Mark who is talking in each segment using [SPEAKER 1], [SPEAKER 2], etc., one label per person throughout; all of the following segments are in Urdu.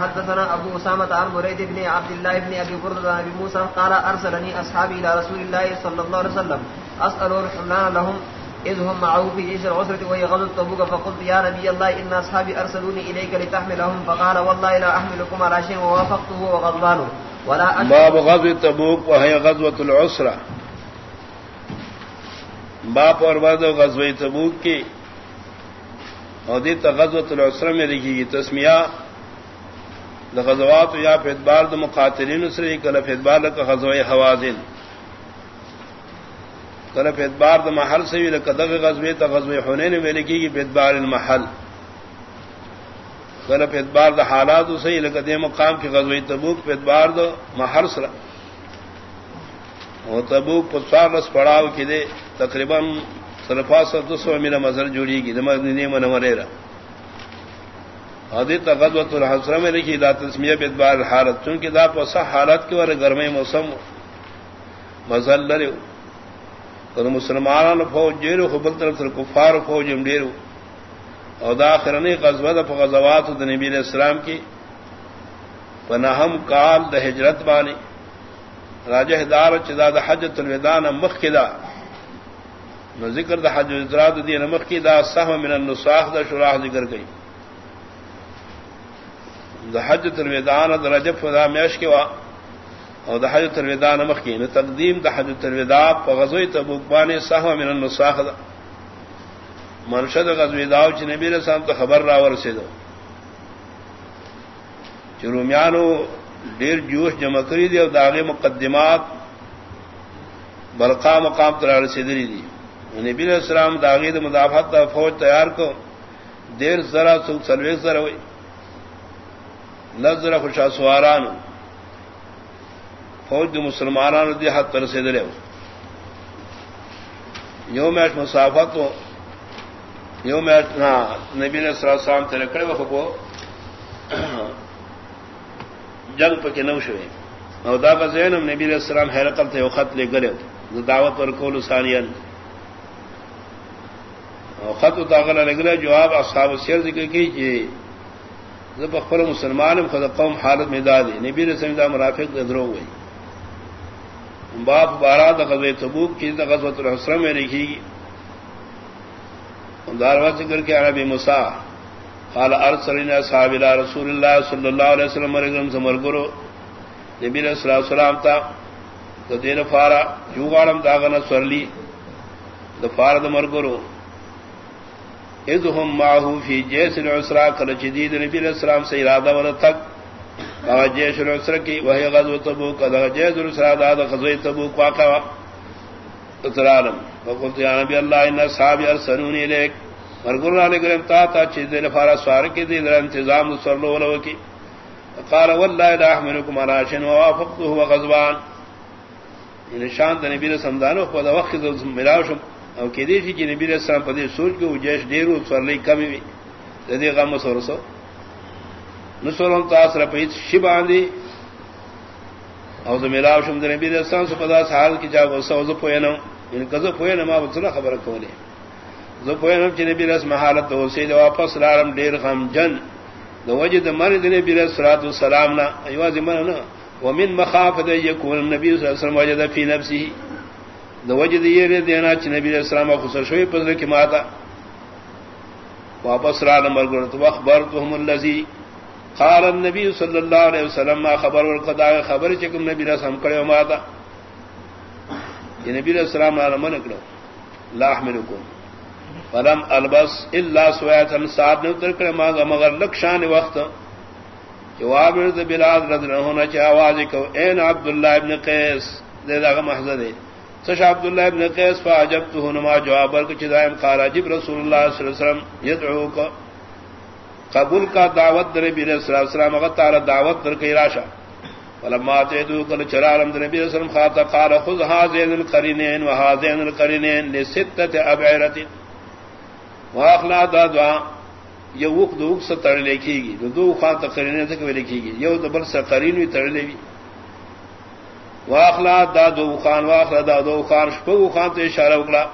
[SPEAKER 1] حدثنا ابو اسامه عن بريد بن عبد الله بن ابي برد بن ابي موسى قال ارسلني اصحابي الى رسول الله صلى الله عليه وسلم. اسال الحملان لهم اذ هم معه في جيش العسرة وهي غزو تبوك فقلت يا نبي الله ان اصحابي ارسلوني اليك لتحملهم فقال والله لا احملكم على شيء، ووافقته وغضبانه. ولا
[SPEAKER 2] باب غزو تبوك وهي غزوة العسرة. باب اور بعد غزوہ تبوک کی، اور دیتا غزوة العسرة میں لکھی گی تسمیہ. دا غزوات یا فیدبار دا مقاتلین سری کل فیدبار لکا غزوہ حوازن. کل فیدبار دا محل سوی لکا دا غزوی تا غزوہ حنین میں لکی گی فیدبار المحل. کل فیدبار دا حالات سوی لکا دے مقام کی غزوہ تبوک فیدبار دا محل سرا وہ تبوک پسوار رس پڑاو کی دے تقریباً صرفا سا دو سو میرا مذہر جوڑی گی دماغ دینی منورے رہا حدیت غزوت الحسرہ میں لکھی دا تسمیہ بدبار حالت، چونکہ دا پسا حالت کے ور گرمی موسم مزل لرے تو مسلمانان فوج جیرو خبل طرف تر کفار فوج امڈیرو اور دا آخرنی غزوت پا غزوات دا نبی علیہ السلام کی۔ پناہم کال دا حجرت بانی۔ راجہ دار چدا دا حجت الودان مخ کی دا۔ ذکر دا حج ازراد دین مخ کی دا سہم من النساخ دا شراح ذکر گئی۔ حج ترویدان رجب فدا میش کے وا اور حج ترویدان مخی نے تقدیم دا حج ترویدا غزوی تبوکبان سہو من النساخ دا منشد غزوی داو چ نبی رسام تو خبر راور سے دو چرومیانو ڈیر جوش جمع کری دی اور داغے مقدمات برقا مقام ترار سدری دی نبی علیہ السلام داغی مدافعت دا فوج تیار کو دیر ذرا سوکھ سلویک ذرا ہوئی نظر خوشا سواران. فوج مسلمان دی حد تر سے دلے یو میٹ مسافت ہو یو میٹ نبی نے سر سام تیرے کڑے وہ کو جنگ پہ نو شوے اور دا بزین نبی علیہ السلام حیرقل تھے خط لے گلے دعوت اور کول ثانیہ خط اتاغل لگلے جواب اصحاب سیر ذکر کی جی بخر مسلمان خود قوم حالت میں دادی نبی رسم دا مرافق درو گئی باپ بارہ دغز تبوک کی دغزوت الحسرم میں لکھی گی داروا ذکر کے عربی مسا قال ارسلنا صاحب الى رسول اللہ صلی اللہ علیہ وسلم مرگم سے مرگرو نبی علیہ الصلوۃ والسلام تا تو دین فارا جو غالم داغنا سرلی دفار د مرگرو اذهم معه في جيش العسرى قال جديد نبي الاسلام سے ارادہ ور تک اور جيش العسرى کی وہی غزوہ تبوک اور جيش العسرى دا غزوہ تبوک واقع اترالم وقلت يا نبي الله ان اصحاب ارسلوني اليك مرغور علی کریم تا تا چیز دے فارا سوار کی دی انتظام سر لو لو کی قال والله لا احملكم على شيء وافقته وغضبان ان یعنی شان نبی نے سمدانو خود وقت ملاوشم او کې دې چې نبی رسول الله په دې سوچ کې وجهش ډیرو سورلې کمی وي. د دې غم سورسو. نو سورون تاسو را په شی باندې. او زه ملاو شم د نبی رسول الله په داس حال کې جواب وسو زه پوهه یعنی نه ان کزه پوهه نه ما به خبره کولې. زه پوهه نه چې نبی رسول حالت او سید واپس لارم ډیر غم جن د وجد مرید نبی رسول الله سلام نه ایواز من نه. ومن مخافه يكون النبي صلى الله عليه وسلم وجد في نفسه. دو وجد یہ دینا چ نبی علیہ السلام خسر شوی پزر کی ماتا واپس را نمبر گرت واخبرتهم الذي قال النبي صلى الله عليه وسلم، ما خبر والقضاء خبر چکم نبی رسم کڑے ماتا یہ نبی علیہ السلام نے من کرو لا احملكم فلم البس الا سويتا صاحب نے اتر کرے ماں مگر لکشان وقت جواب بلاد رضی اللہ عنہ چ آواز کو این عبداللہ ابن قیس. دے دا محضر ہے سش عبد الله ابن قيس فاجبته نما جواب ورک چدائم قال عجب رسول الله صلی اللہ علیہ وسلم يدعوك قبول کا دعوت در نبی صلی اللہ علیہ وسلم، اگر تعالی دعوت در کی راشا۔ فلما تدعو قال چرالم نبی صلی اللہ علیہ وسلم خاطا قال خذ هذين القرينين وهذين القرينين لسته ابعره واخلا دا دعا یہ وقت دوک سے تڑ لکھی گی دو خاطا قرینے تک بھی لکھی گی یہ دبر سے قرین بھی تڑ لے گی واخلا دا دو خان، واخلا دا دو خان شپو خان تو اشارہ اکڑا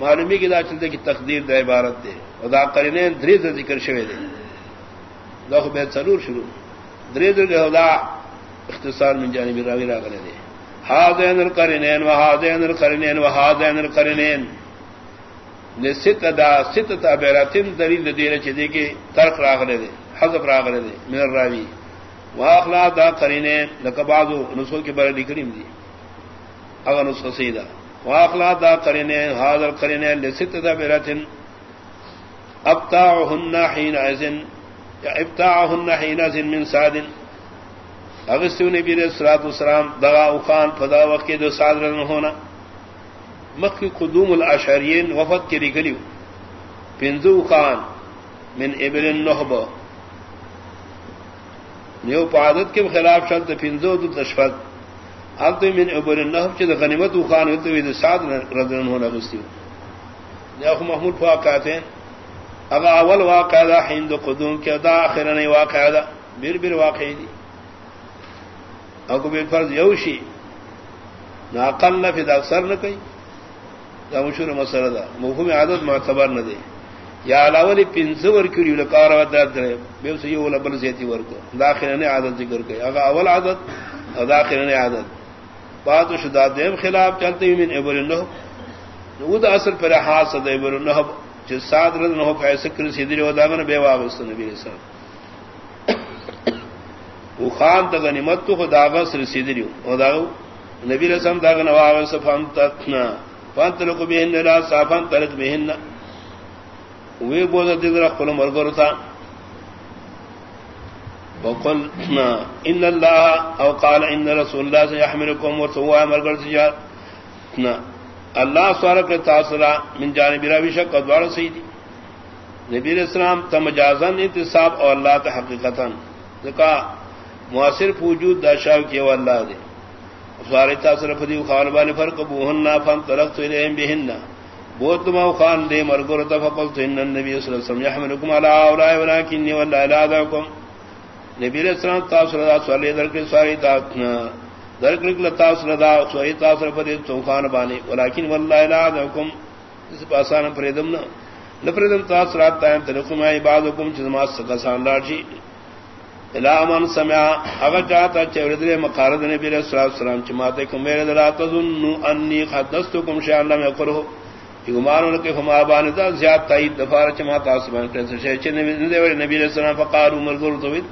[SPEAKER 2] معلومی کی دا چلتے کی تقدیر دا عبارت دے. اور دا قرینین دری دا ذکر شوے دے. دخ بیت سرور شروع. درید الہدا اختصار من جانب راوی را کرے دے. حاضین القرنین و حاضین القرنین و حاضین القرنین نے ست دا ست تا بیراتن دلیل دیر چ دے کہ ترک را کرے دے، حذف را کرے دے، من الراوی. و اخلا دا قرنین لکبعضو نسخ کے بارے لکھریم دی اگر نسخ سیدہ و اخلا دا قرنین حاضر قرنین لست دا بیراتن ابتاعهن حين اذن یا ابتاعهن حين اذن من سعد. اغسطو نبی علیہ الصلوۃ والسلام دغا وخان فدا وقت دو سعد رن ہونا مخ قدوم الاشعرین وفد کے لگلیو پنزو خان من ابن النخبہ نیو پادت کے خلاف شرط پنزو دو تشفت. اب تو من ابن النخب چھ غنیمت وخان ہوتے ہوئے سعد رن ہونا اغسطو یا محمود فاق کہتے ہیں. اگر اول واقع دا ہند قدوم کیا دا آخر نہیں واقع دا. بیر بیر واقع دی. اگر بیر فرض یوشی ناقل نہ فی دا اکثر نہ کئی دا مشہور مسئلہ دا. مفہوم عادت معتبر نہ دے یا علاولی پنز ورکیو لکار و درد دے بیو سی یو لبل زیتی ورکو داخل نے عادت ذکر کئی اگر اول عادت اور داخل نے عادت. بات و شداد دیم خلاف چلتے ہوئی من ابر النحب وہ دا اصل پر حاصل دا ابر النحب سات رد نہ ہو کا سکر سیدری ہو داغن بے واغست نبی رسال وہ خان تک نمت تو خدا غس رسیدری ہو داغو نبی رسم داغن واغست فان تکنا فان تلق بہن لا صافان تلق بہن وہ بوزا دیگر اخبر مرگر تھا وقل ان اللہ او قال، ان رسول اللہ سے یحملکم ورسوا مرگر تجار اللہ سوال کے تاثرہ من جانب راوی شک اور دوار سیدی نبی اسلام تمجازن انتصاب اور اللہ تحقیقتا ذکا معاصر وجود داشاو کیا اللہ دے سوال تاثر فدی خان بان فرق بوہن فم ترقت الیہم بہن بوت ما خان دے مرگر تفقلت ان النبی صلی اللہ علیہ وسلم يحملكم یحملکم علی اولائی ولیکنی واللہ الاداکم نبی اسلام تاثر سوال در کے سوال تاثر درک نکل تاثر دا سوئی تاثر پر چوخان بانی ولیکن واللہ الہ حکم اس پاسان پریدم نا لپریدم تاثرات تائم تلقم آئی بعض حکم چیزمات سکسان لارشی الہ من سمعا اگر چاہتا چوردر مقارد نبی علیہ السلام چماتے کم میرے دلا تظنو انی خدستکم شیعن لم یقرہو کہ گمانو لکے فما بانی دا زیاد تائید دفار چما چماتا سبان کرنسا شیعن نبی علیہ السلام فقارو مرگور توید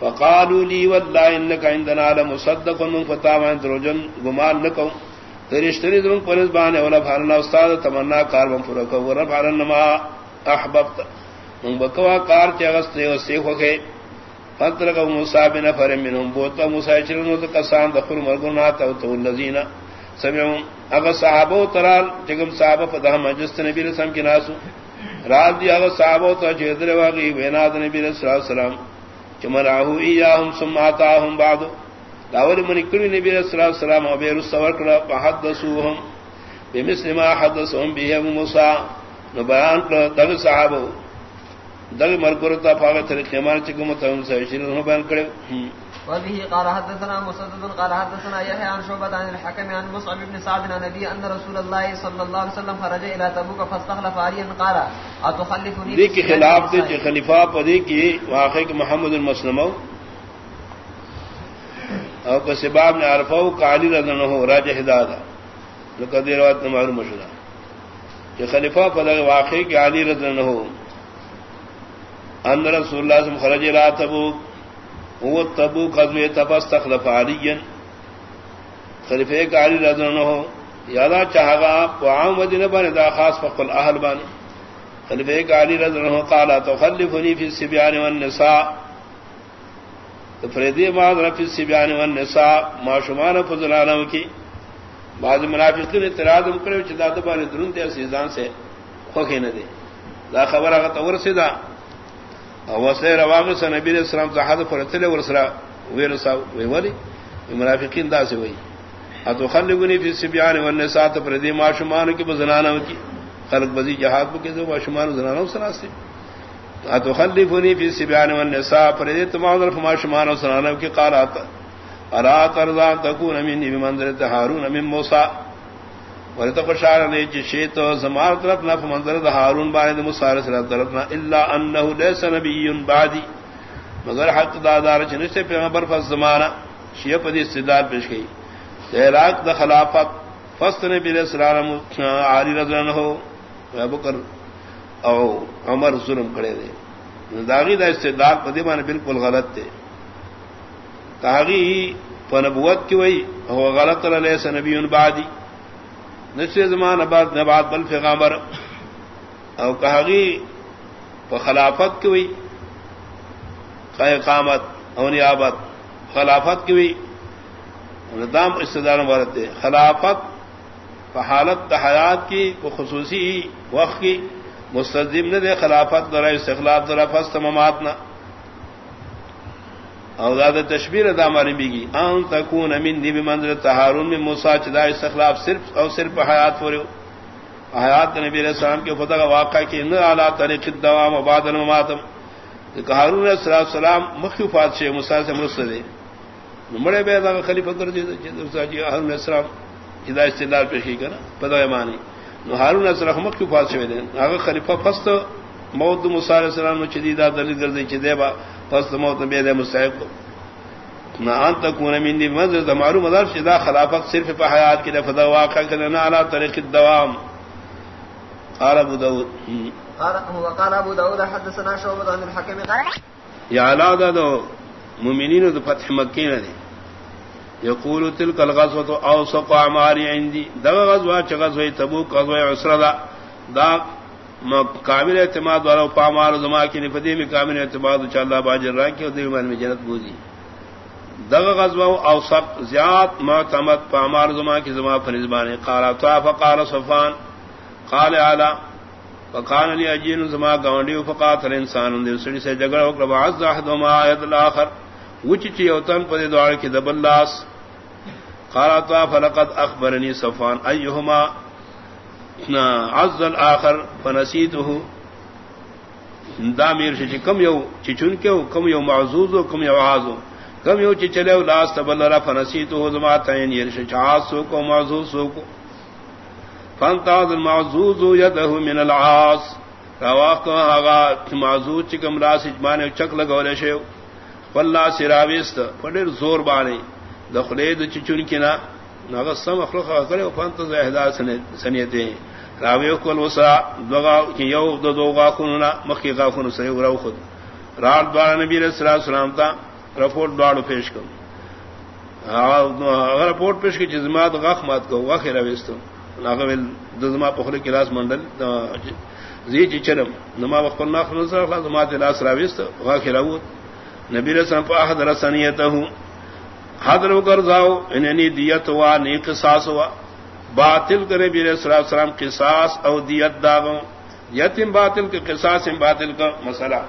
[SPEAKER 2] فقالوا لي والله انك عندنا لمصدق من فتاوى دروجن گمان نکو ترشتری دون پولیس بانے ولا بھارنا استاد تمنا کار من فرق ور بھارن ما احببت من بکوا کار چغست نے اسی ہو گئے فتر کو موسی بن فر منهم بوت موسی چرنو تو کسان دخل مرغنا تو الذين سمعوا اگر صحابہ ترال جگم صحابہ فدہ مجلس نبی رسول کی ناسو. رات دی اگر صحابہ تو جدر واگی بینات نبی رسول اللہ علیہ وسلم چمراہو ایاہم سماتاہم بعد. داول من کلی نبی صلی اللہ علیہ وسلم و بیر السور کرا فحدثوہم. بمثل ما حدثهم بیہم موسیٰ. نو بیان کرا دغ صحابو دغ مرکرتا فاغت رقیمان چکم تاہم سوشیر نو بیان کرے
[SPEAKER 1] وبه قال حدثنا مسدد قال حدثنا يحيى عن شعبة عن الحكم عن مصعب بن سعد عن نبي أن رسول الله صلى الله عليه وسلم خرج إلى تبوك فاستخلف عليا قال أتخلفني
[SPEAKER 2] کی خلاف دي جي خلفاء پدي کی واقع محمد المسلم او کو سباب نے عرفو قالی رضی اللہ عنہ راجح دادا لقد روایت معلوم شدا کہ خلیفہ پدغ واقع کی علی رضی اللہ عنہ ان رسول اللہ صلی اللہ علیہ وسلم خرج الى تبوک۔ وہ تبو قدم تپس تخلف علی خلیفے کا علی رضا نہ ہو یادا چاہ گا عام مدینہ بنے دا خاص فقل اہل بنے خلیفے کا علی رضا نہ ہو قالا تو خلفنی فی السبیان والنساء. تو فریدی بعض رفی السبیان والنساء ما شمان فضلانم کی. بعض منافقین اعتراض مکرے چدا دبانے درون تے سیزان سے خوخی نہ دے دا خبر اگر تور سیدہ وسے رواغ سے نبی علیہ السلام صحابہ پر تلے ورسرا ویرسا ویولی منافقین دا سے وئی اتو خلقنی فی سبیان والنساء پر دی معشومان کی بزنانہ کی خلق بزی جہاد کو کے جو معشومان زنانہ سناستے اتو خلقنی فی سبیان والنساء پر دی تمام طرف معشومان زنانہ کی قالات ارا ترضا تکون منی بمنزلت ہارون من موسی. ورته خوشاله نه چې شی ته زمار طرف نه منظر د هارون باندې موسی علیہ طرف نه الا انه ليس نبي بعدي مگر حق دادار چنش سے پیغمبر فس زمانہ، شیعہ پدی استدار پیش گئی عراق دا خلافت فست نے پیر السلام عالی رضوان ہو بکر او عمر ظلم کھڑے دے۔ داغی دا استدار پدی مانے بالکل غلط تھے تاغی پنبوت کی وئی ہو غلط علیہ سے نبی ان بعدی۔ نشر زمان بعد نبات بل پیغمبر او کہاگی خلافت کی ہوئی قامت اونیابت خلافت کی ہوئی دام استدار مبارت دے خلافت حالت حیات کی وہ خصوصی وقت کی مستظم نے دے خلافت ذرا استخلاف ذرا فست مماتنا او زیادہ تشبیر ادا ماری بیگی ان تکون امین دی بمنزل تہارون میں موسیٰ چدا استخلاف صرف او صرف حیات پوریو حیات نبی علیہ السلام کے فتح کا واقعہ کی ان اعلیٰ طریق دوام و بادل ماتم ہارون علیہ السلام مخیفات سے موسیٰ سے مرسل مرسدے بڑے بے دا خلیفہ کر دی جی ہارون علیہ السلام جدا استدلال پیشی کرا پتہ مانی ہارون علیہ السلام مخیفات سے دے اگر خلیفہ فست موت موسیٰ علیہ السلام چدیدہ دلیل کر دے چدے با فست موت بے دے مستحق نہ ان تک من دی مدد معلوم مدار شدا خلافت صرف پہ حیات کی دفعہ واقع کرنا علی طریق الدوام.
[SPEAKER 1] قال ابو داود. وقال ابو داود حدثنا شعبة عن الحكم قال
[SPEAKER 2] يا علاده دو مؤمنين دو فتح مكه نے يقول تلك الغزوه اوسق اعماري عندي. دا غزوه غزوه تبوك غزوه عسره دا دا کامل اعتماد والا پامار زما کی نفدی میں کامل اعتماد چا اللہ باجر را کی دی من میں جنت بوزی۔ دغ غزوه اوسق زیاد معتمد پامار زما کی زما فنزبان قال طاف قال صفان۔ قال اعلی وقال لي اجين زما گاونڈی فقات الانسان دے۔ سڑی سے جگڑ او کرا عز احد ما ایت الاخر۔ وچ اوتن پدی دوار کی دبل لاس۔ قال تا فلقد اخبرني صفان۔ ايهما عز الاخر فنسيته دا میر شی کم یو چی چن کے کم یو معزوز و کم یو عازو۔ کم یو چی چلے لاس تبل را فنسیته زما تین یرش چاس کو معزوز کو۔ فانتاز المعزوز يده من العاص رواق آغا معزوز چکم راس اجمانے چک لگولے شیو۔ واللہ سراویست پڑیر زور بانے۔ دخلید چچون کنا ناغا سم اخلق کرے فانتاز احدا سنیتے ہیں راویو کل وسا، دوغا کی یو دو دوغا کنونا مخی غا کنو سیو رو خود رات دوارا نبی علیہ السلام تا رپورٹ دوارو پیش کن اگر رپورٹ پیش کی چیزمات غاق مات کو غاقی رویستو ناغویل دزما پخل کلاس منڈل زی چی چرم. نما وقفل ناخ نظر اخلاص ما تلاس راویست واقع راوت نبی رسم پا احد رسانیتا ہوں حضر وکرزاو انہنی دیت ہوا نی قصاص ہوا۔ باطل کرے بیر صلی اللہ قصاص او دیت داغوں۔ یتیم باطل کے قصاص ام باطل کا مسئلہ۔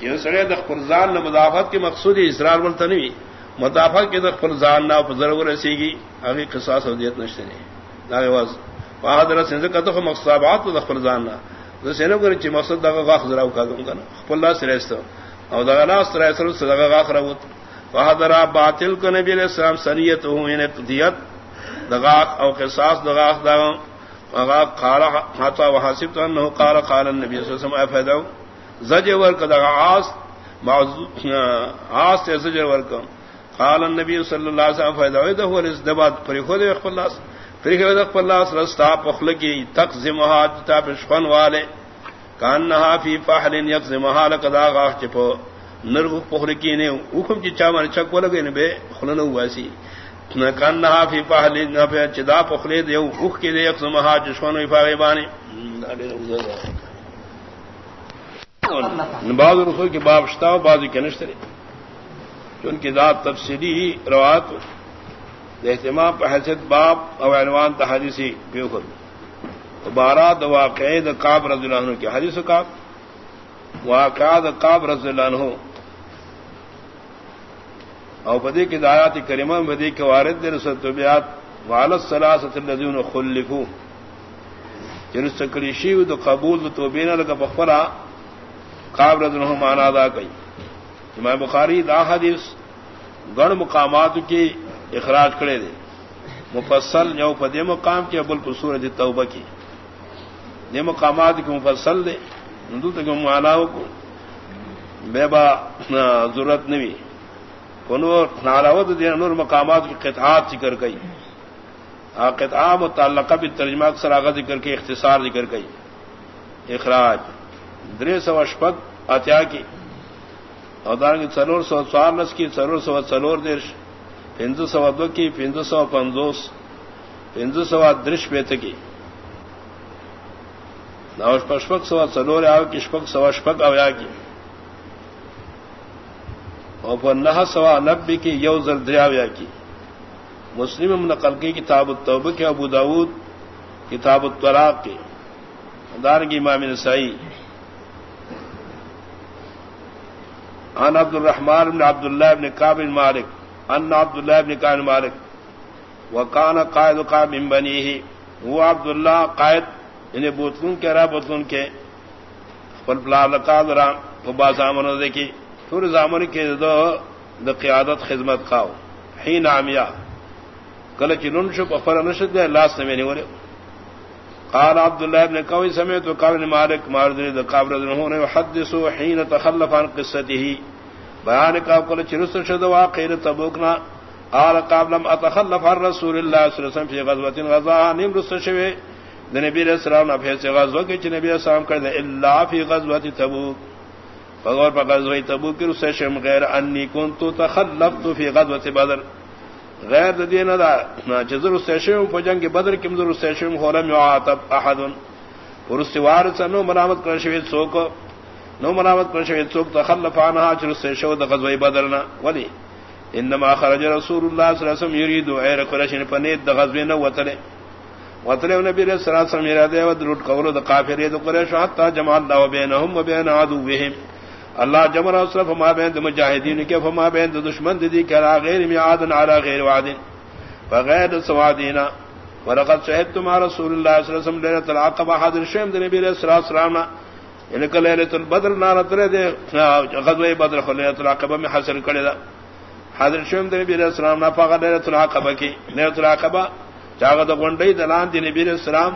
[SPEAKER 2] یہ سڑے دخ فرزان نہ مدافعت کے مقصود اسرار بولتا نہیں۔ مدافعت کے دخ فرزان نہ ضرور رسی گی ابھی قصاص او دیت نشتے نہیں۔ بہادر پہادر سنت مقصابات تو دخل جاننا سینو کر چی مقصد دغا غاخ ذراو کا گم کنا خپل سرست او دغا ناس تر سر دغا غاخ راوت پہادر باطل کو نبی علیہ السلام سنیت ہو یعنی دیت دغا او قصاص دغا دغا وغا قال حتا وحاسب تو انه قال قال النبي صلى الله عليه وسلم افدوا زجر ورک دغا عاص موضوع عاص زجر ورک قال النبي صلى الله عليه وسلم افدوا ده هو الازدباد پر خود خپل ناس اللہ رستا پخل کی تک زمہا جتا پشفن والے کان فی فحل یک زمہا لقدا غاہ چپو۔ نرغ پخل کی نے حکم چی چا من چک ولگے نے بے خلن واسی. کان نہا فی فحل نفع چدا پخلے دے اوخ کی دے یک زمہا جشفن وی فاغی بانی. بعض رسول کی باب شتا و بعضی کنشتری چونکہ ذات تفصیلی اہتمام پہ حیثیت باب او عنوان تحدیثی پیوخر بارہ د واقع د کاب رضی اللہ عنہ کی حدیث کاب واقع د کاب رضی اللہ عنہ او بدی کی دایات کریمہ بدی کے وارد دے رسول طبیعت والد سلاست الذین خلفو جن سکریشی و قبول تو بین لگا بخبرا کاب رضی اللہ معنی کئی امام بخاری دا حدیث گڑ مقامات کی اخراج کرے دے مفصل یو پدے مقام کے ابل پر توبہ کی دے مقامات کی مفصل دے ہندو تک مالاؤ کو بے با ضرورت نہیں کنور ناراوت دین نور مقامات کی قطعات ذکر گئی قطعہ متعلقہ بھی ترجمہ اکثر آغا ذکر کے اختصار ذکر گئی اخراج۔ در سو اشپک اتیا کی۔ اودار کی سرور سو سوارنس کی، سرور سو سلور درش۔ پنجو سو دو کی پنجو سو پنجوس۔ پنجو سو درش بیت کی۔ پشپک سوا سلور آو کی شپک سوا شپک اویا کی۔ اور نہ سوا نبی کی یو زر دریاویا کی۔ مسلم نقل کی کتاب التوبہ کے ابو داود، کتاب الطراق کے۔ دار کی امام نسائی۔ ان عبد الرحمان بن عبد اللہ ابن کابل مالک۔ ان عبد اللہ ابن کابل مالک۔ وکان قائد قاب من بنی ہی وہ عبد اللہ قائد یعنی انہیں بوتلون کے رہا بوتلون کے۔ پل پلا لقاد رام فبا زامن دیکھی۔ پھر زامن کے دو د قیادت خدمت کھاؤ ہی نامیا کل چنن شو پفر نشد دے لاس نے ورے قال عبد الله بن قوي سمعت قال مالك مارد قابل انه يحدث حين تخلف عن قصته. بیان کا کل چرس شد واقع تبوکنا قال قبل لم اتخلف عن رسول الله صلى الله عليه وسلم في غزوه غزا. نیم رس شوی؟ نبی علیہ السلام نے سے غزوہ کے نبی علیہ السلام کر دے الا فی غزوه تبوک. فغور پر غزوہ تبوک رس شم غیر انی كنت تخلفت في غزوه بدر. غیر دین دا جزر استشم فجنگ بدر کم ذر استشم خورم یعاتب احدن. احد ورستوار سنو مرامت کر شوید سوک. نو مرامت کر شوید سوک، تخلف عنها چر استشو دا غزوی بدرنا. ولی، انما خرج رسول اللہ صلی اللہ علیہ وسلم یریدو ایر قرشن یعنی پنید دا غزوی نو وطلے وطلے نبی علیہ السلام یرادے و دلوٹ قولو دا قافر دا قرش حتی جمع اللہ و بینہم و بین عدوهم اللہ جمر اسرف فما بین مجاہدین کے فما بین دشمن دی کہ غیر میعاد علی غیر وعد۔ فغیر سوادینا۔ ولقد شهدت مع رسول الله صلی اللہ علیہ وسلم ليله العقبہ حاضر شیم نبی علیہ الصلوۃ والسلام۔ ان کہ ليله البدر نار تر دے غزوہ بدر خلیہ العقبہ میں حاصل کرے دا۔ حاضر شیم نبی علیہ السلام نہ پاگا ليله العقبہ کی۔ ليله العقبہ جاگا گنڈی دلان دی نبی علیہ السلام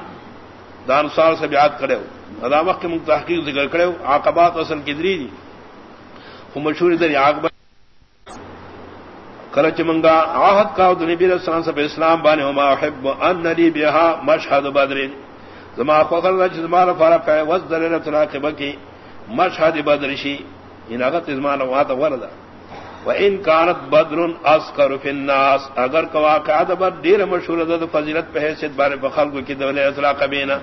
[SPEAKER 2] دان سال سے بیعت کرے ادا وقت من تحقیق ذکر کرے ہو، عقبات اصل کی دری دی۔ مشہور در آگ کرچ منگا آہد کا نبی السلام سے اسلام بانے ہما حب ان نلی بہا مشہد بدر. زما فخر رچ زما فرق ہے وز در تراقب کی مشہد بدر شی ان اگت زمان وات وردا و ان کانت بدر اسکر فی الناس. اگر کا واقعہ بر دیر مشہور د فضیلت پہ حیثیت بارے بخلق کی دولے اطلاق بینا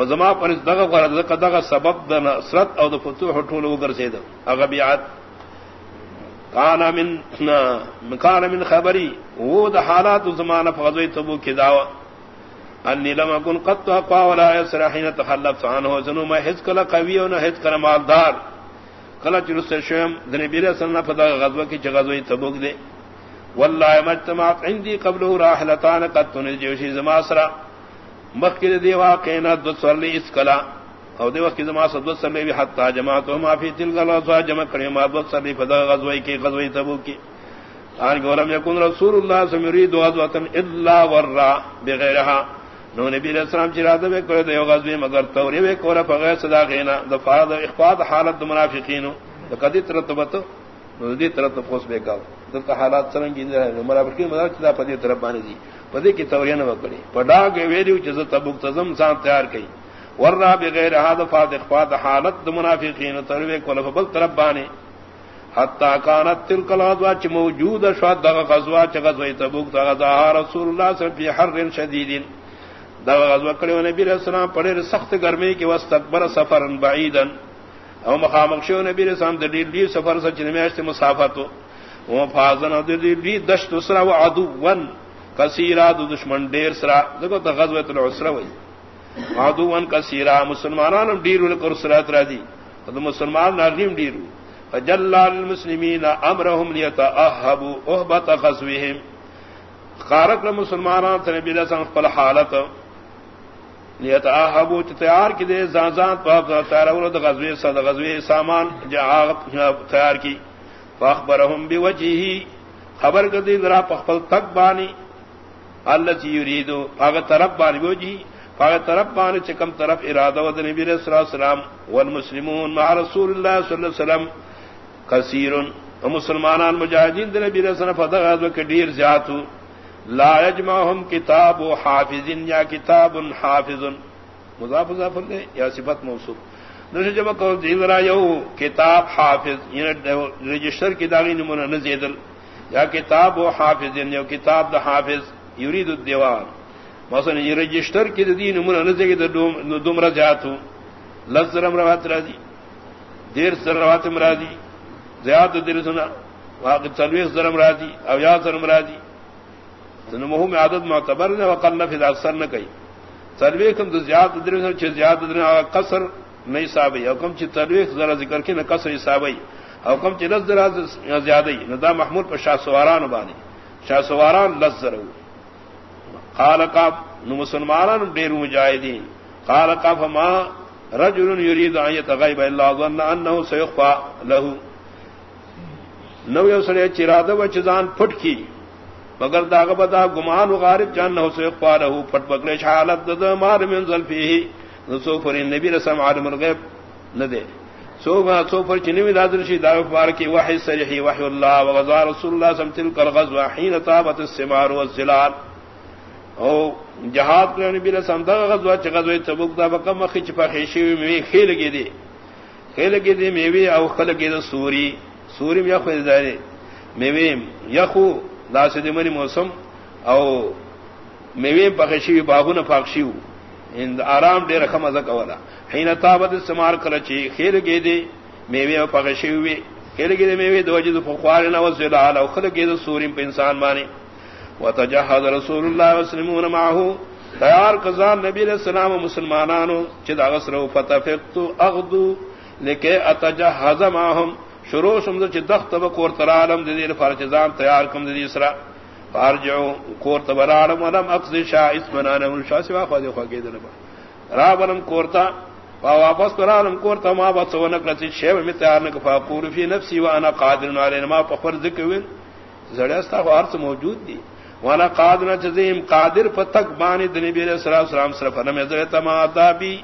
[SPEAKER 2] فزما پر اس دغه غرض دغه دغه سبب د نصرت او د فتوح ټول وګرځید هغه بیات کان من مکان من خبری وہ د حالات زمانہ فغزوی تبو کی دعوا انی لم اكن قد تقوا ولا يسر حين تخلف عنه. زنو ما حز کلا قوی او نہ حز کلا مالدار کلا چرس شم د نبی رسول اللہ فدا غزوہ کی غزوی تبوک دے والله مجتمع عندي قبله راحلتان قد تنجوشي زماسرا مخکر دی واقعنا دو سرلی اس کلا. او دی وقت زما صد سرلی بھی حتا جماعت ما فی تلک الغزوہ جمع کرے ما دو سرلی فدا غزوی کی، غزوی تبوک کی آن گورم یکون رسول اللہ صلی اللہ علیہ سمیرید غزوتا الا ورا بغیرها نو نبی علیہ السلام چرادہ بے کرے دیو غزوی مگر توری بے کورا فغیر صدا غینا دفاع دا اخفاد حالت دا منافقینو. قدی ترتبت نو دی ترتب پوس بے کاو دلتا حالات سرنگی دی منافقین مدار چدا پدی طرف بانے دی. پدے کی توریہ نہ وکڑی پڑا کے ویریو چز تبوک تزم سان تیار کئی ورا بغیر هذا فاضح فاض حالت منافقین تروے کول فبل طرف بانے حتا كانت تلك الغزوه موجود شاد غزوه غزوه تبوک غزا رسول الله صلی اللہ علیہ وسلم فی حر شدید. دا غزوه کړو نبی رسول الله پڑے سخت گرمی کی وسط اکبر سفر بعیدا. او مخامخ شو نبی رسول الله د دې سفر سره چې میاشت مسافت او فازن د دې دشت سره او عدو ون کثیرا دو دشمن ډیر سرا دغه د غزوه العسره وای عدوان کثیرا مسلمانانو ډیر ول سرات را دي د مسلمان ناغیم ډیرو فجل المسلمین امرهم ليتاهبوا اهبط غزوهم خارق مسلمانان ته نبی رسول خپل حالت۔ لیتاهبوا تیار کی دے زازان پاک تیارولو د غزوه صد غزوه سامان جا تیار کی۔ فاخبرهم بوجهه خبر کدی ذرا پخپل تک بانی۔ اللہ چی یریدو اگر طرف بانی بو جی پاگ طرف پان چکم طرف ارادہ ود نبی علیہ الصلوۃ والسلام والمسلمون مع رسول اللہ صلی اللہ علیہ وسلم کثیر مسلمانان مجاہدین نبی علیہ الصلوۃ والسلام غزوہ کے دیر زیات لا یجمعهم کتاب حافظ یا کتاب حافظ مضاف مضاف لے یا صفت موصوف۔ نشه جمع کو دیگر یو کتاب حافظ یعنی رجسٹر کی داغی نمونہ نزیدل۔ یا کتاب و حافظ یو کتاب دا حافظ۔ یرید الدیوان مثلا یہ رجسٹر کی دی نمونہ نزیگی دا دوم رجاتو لفظ رم روات را دی دیر سر روات مرا دی زیاد دیر سنا واقع تلویخ زرم را دی او یا زرم را دی نمہو میں عادت معتبر نے وقل نفذ اکثر نہ کئی تلویخ ہم زیاد دیر سنا چھ زیاد دیر سنا قصر نہیں صاحب حکم چی تلویخ ذرا ذکر کی، نہ قصر صاحب حکم چی لز ذرا زیادہ ندا محمود پر شاہ سواران بانی شاہ سواران لز ذرا قال قاب نو مسلمانان ډیر مجاهدین. قال قف ما رجل يريد ان يتغيب الا ظن انه سيخفى له. نو یو سره چراده و چزان پټ کی مگر داغه بدا گمان غارب جان نو سيخفى له، پټ پکړې حالت د مار من ذل فيه نو سو پر نبی رسم عالم الغیب نہ دے سو ما سو پر چنی وی دادر شی داو بار کی وحی صریح وحی اللہ وغزا رسول اللہ سم تلک الغزوہ حین طابت السمار والزلال. او جہاد پر نبی رسم دا غزوہ چ غزوہ تبوک دا بکم خچ پر خیشی می خیل گی دی. خیل گی دی میوی او خل گی دا سوری. سوری یا خود دارے میوی یخو دا سدی منی موسم او میوی پخشی باغون پاکشیو ہند آرام ڈیر رکھم ازک اولا حین تابت سمار کلچی خیر گے دے میوے او پغشی ہوئے خیر گے دے میوے دو جی جد فخوار نو زلال او خلق گے دے سوریم پہ انسان مانے وتجهز رسول الله وسلمون معه. تیار کزان نبی علیہ السلام مسلمانانو چد اغسرو فتفقت اغدو لکے اتجهز معهم. شروع شمد چ دخت و بکور ترالم دیر فرچزان تیار کم دیر اسرا فارجعو کورتا برارم ولم اقض شاہ اسمنانا من شاہ سوا خواہ دیخواہ گئی دنبا رابنم کورتا وا واپس کرانم کورتا ما بات سونک رسی شیب میں تیارنک فاقور فی نفسی وانا قادرن علینا ما پخور ذکوین زڑیستا خوارس موجود دی وانا قادرن چزیم قادر فتک بانی دنبی علیہ السلام صرف انم ازرتا ما آتابی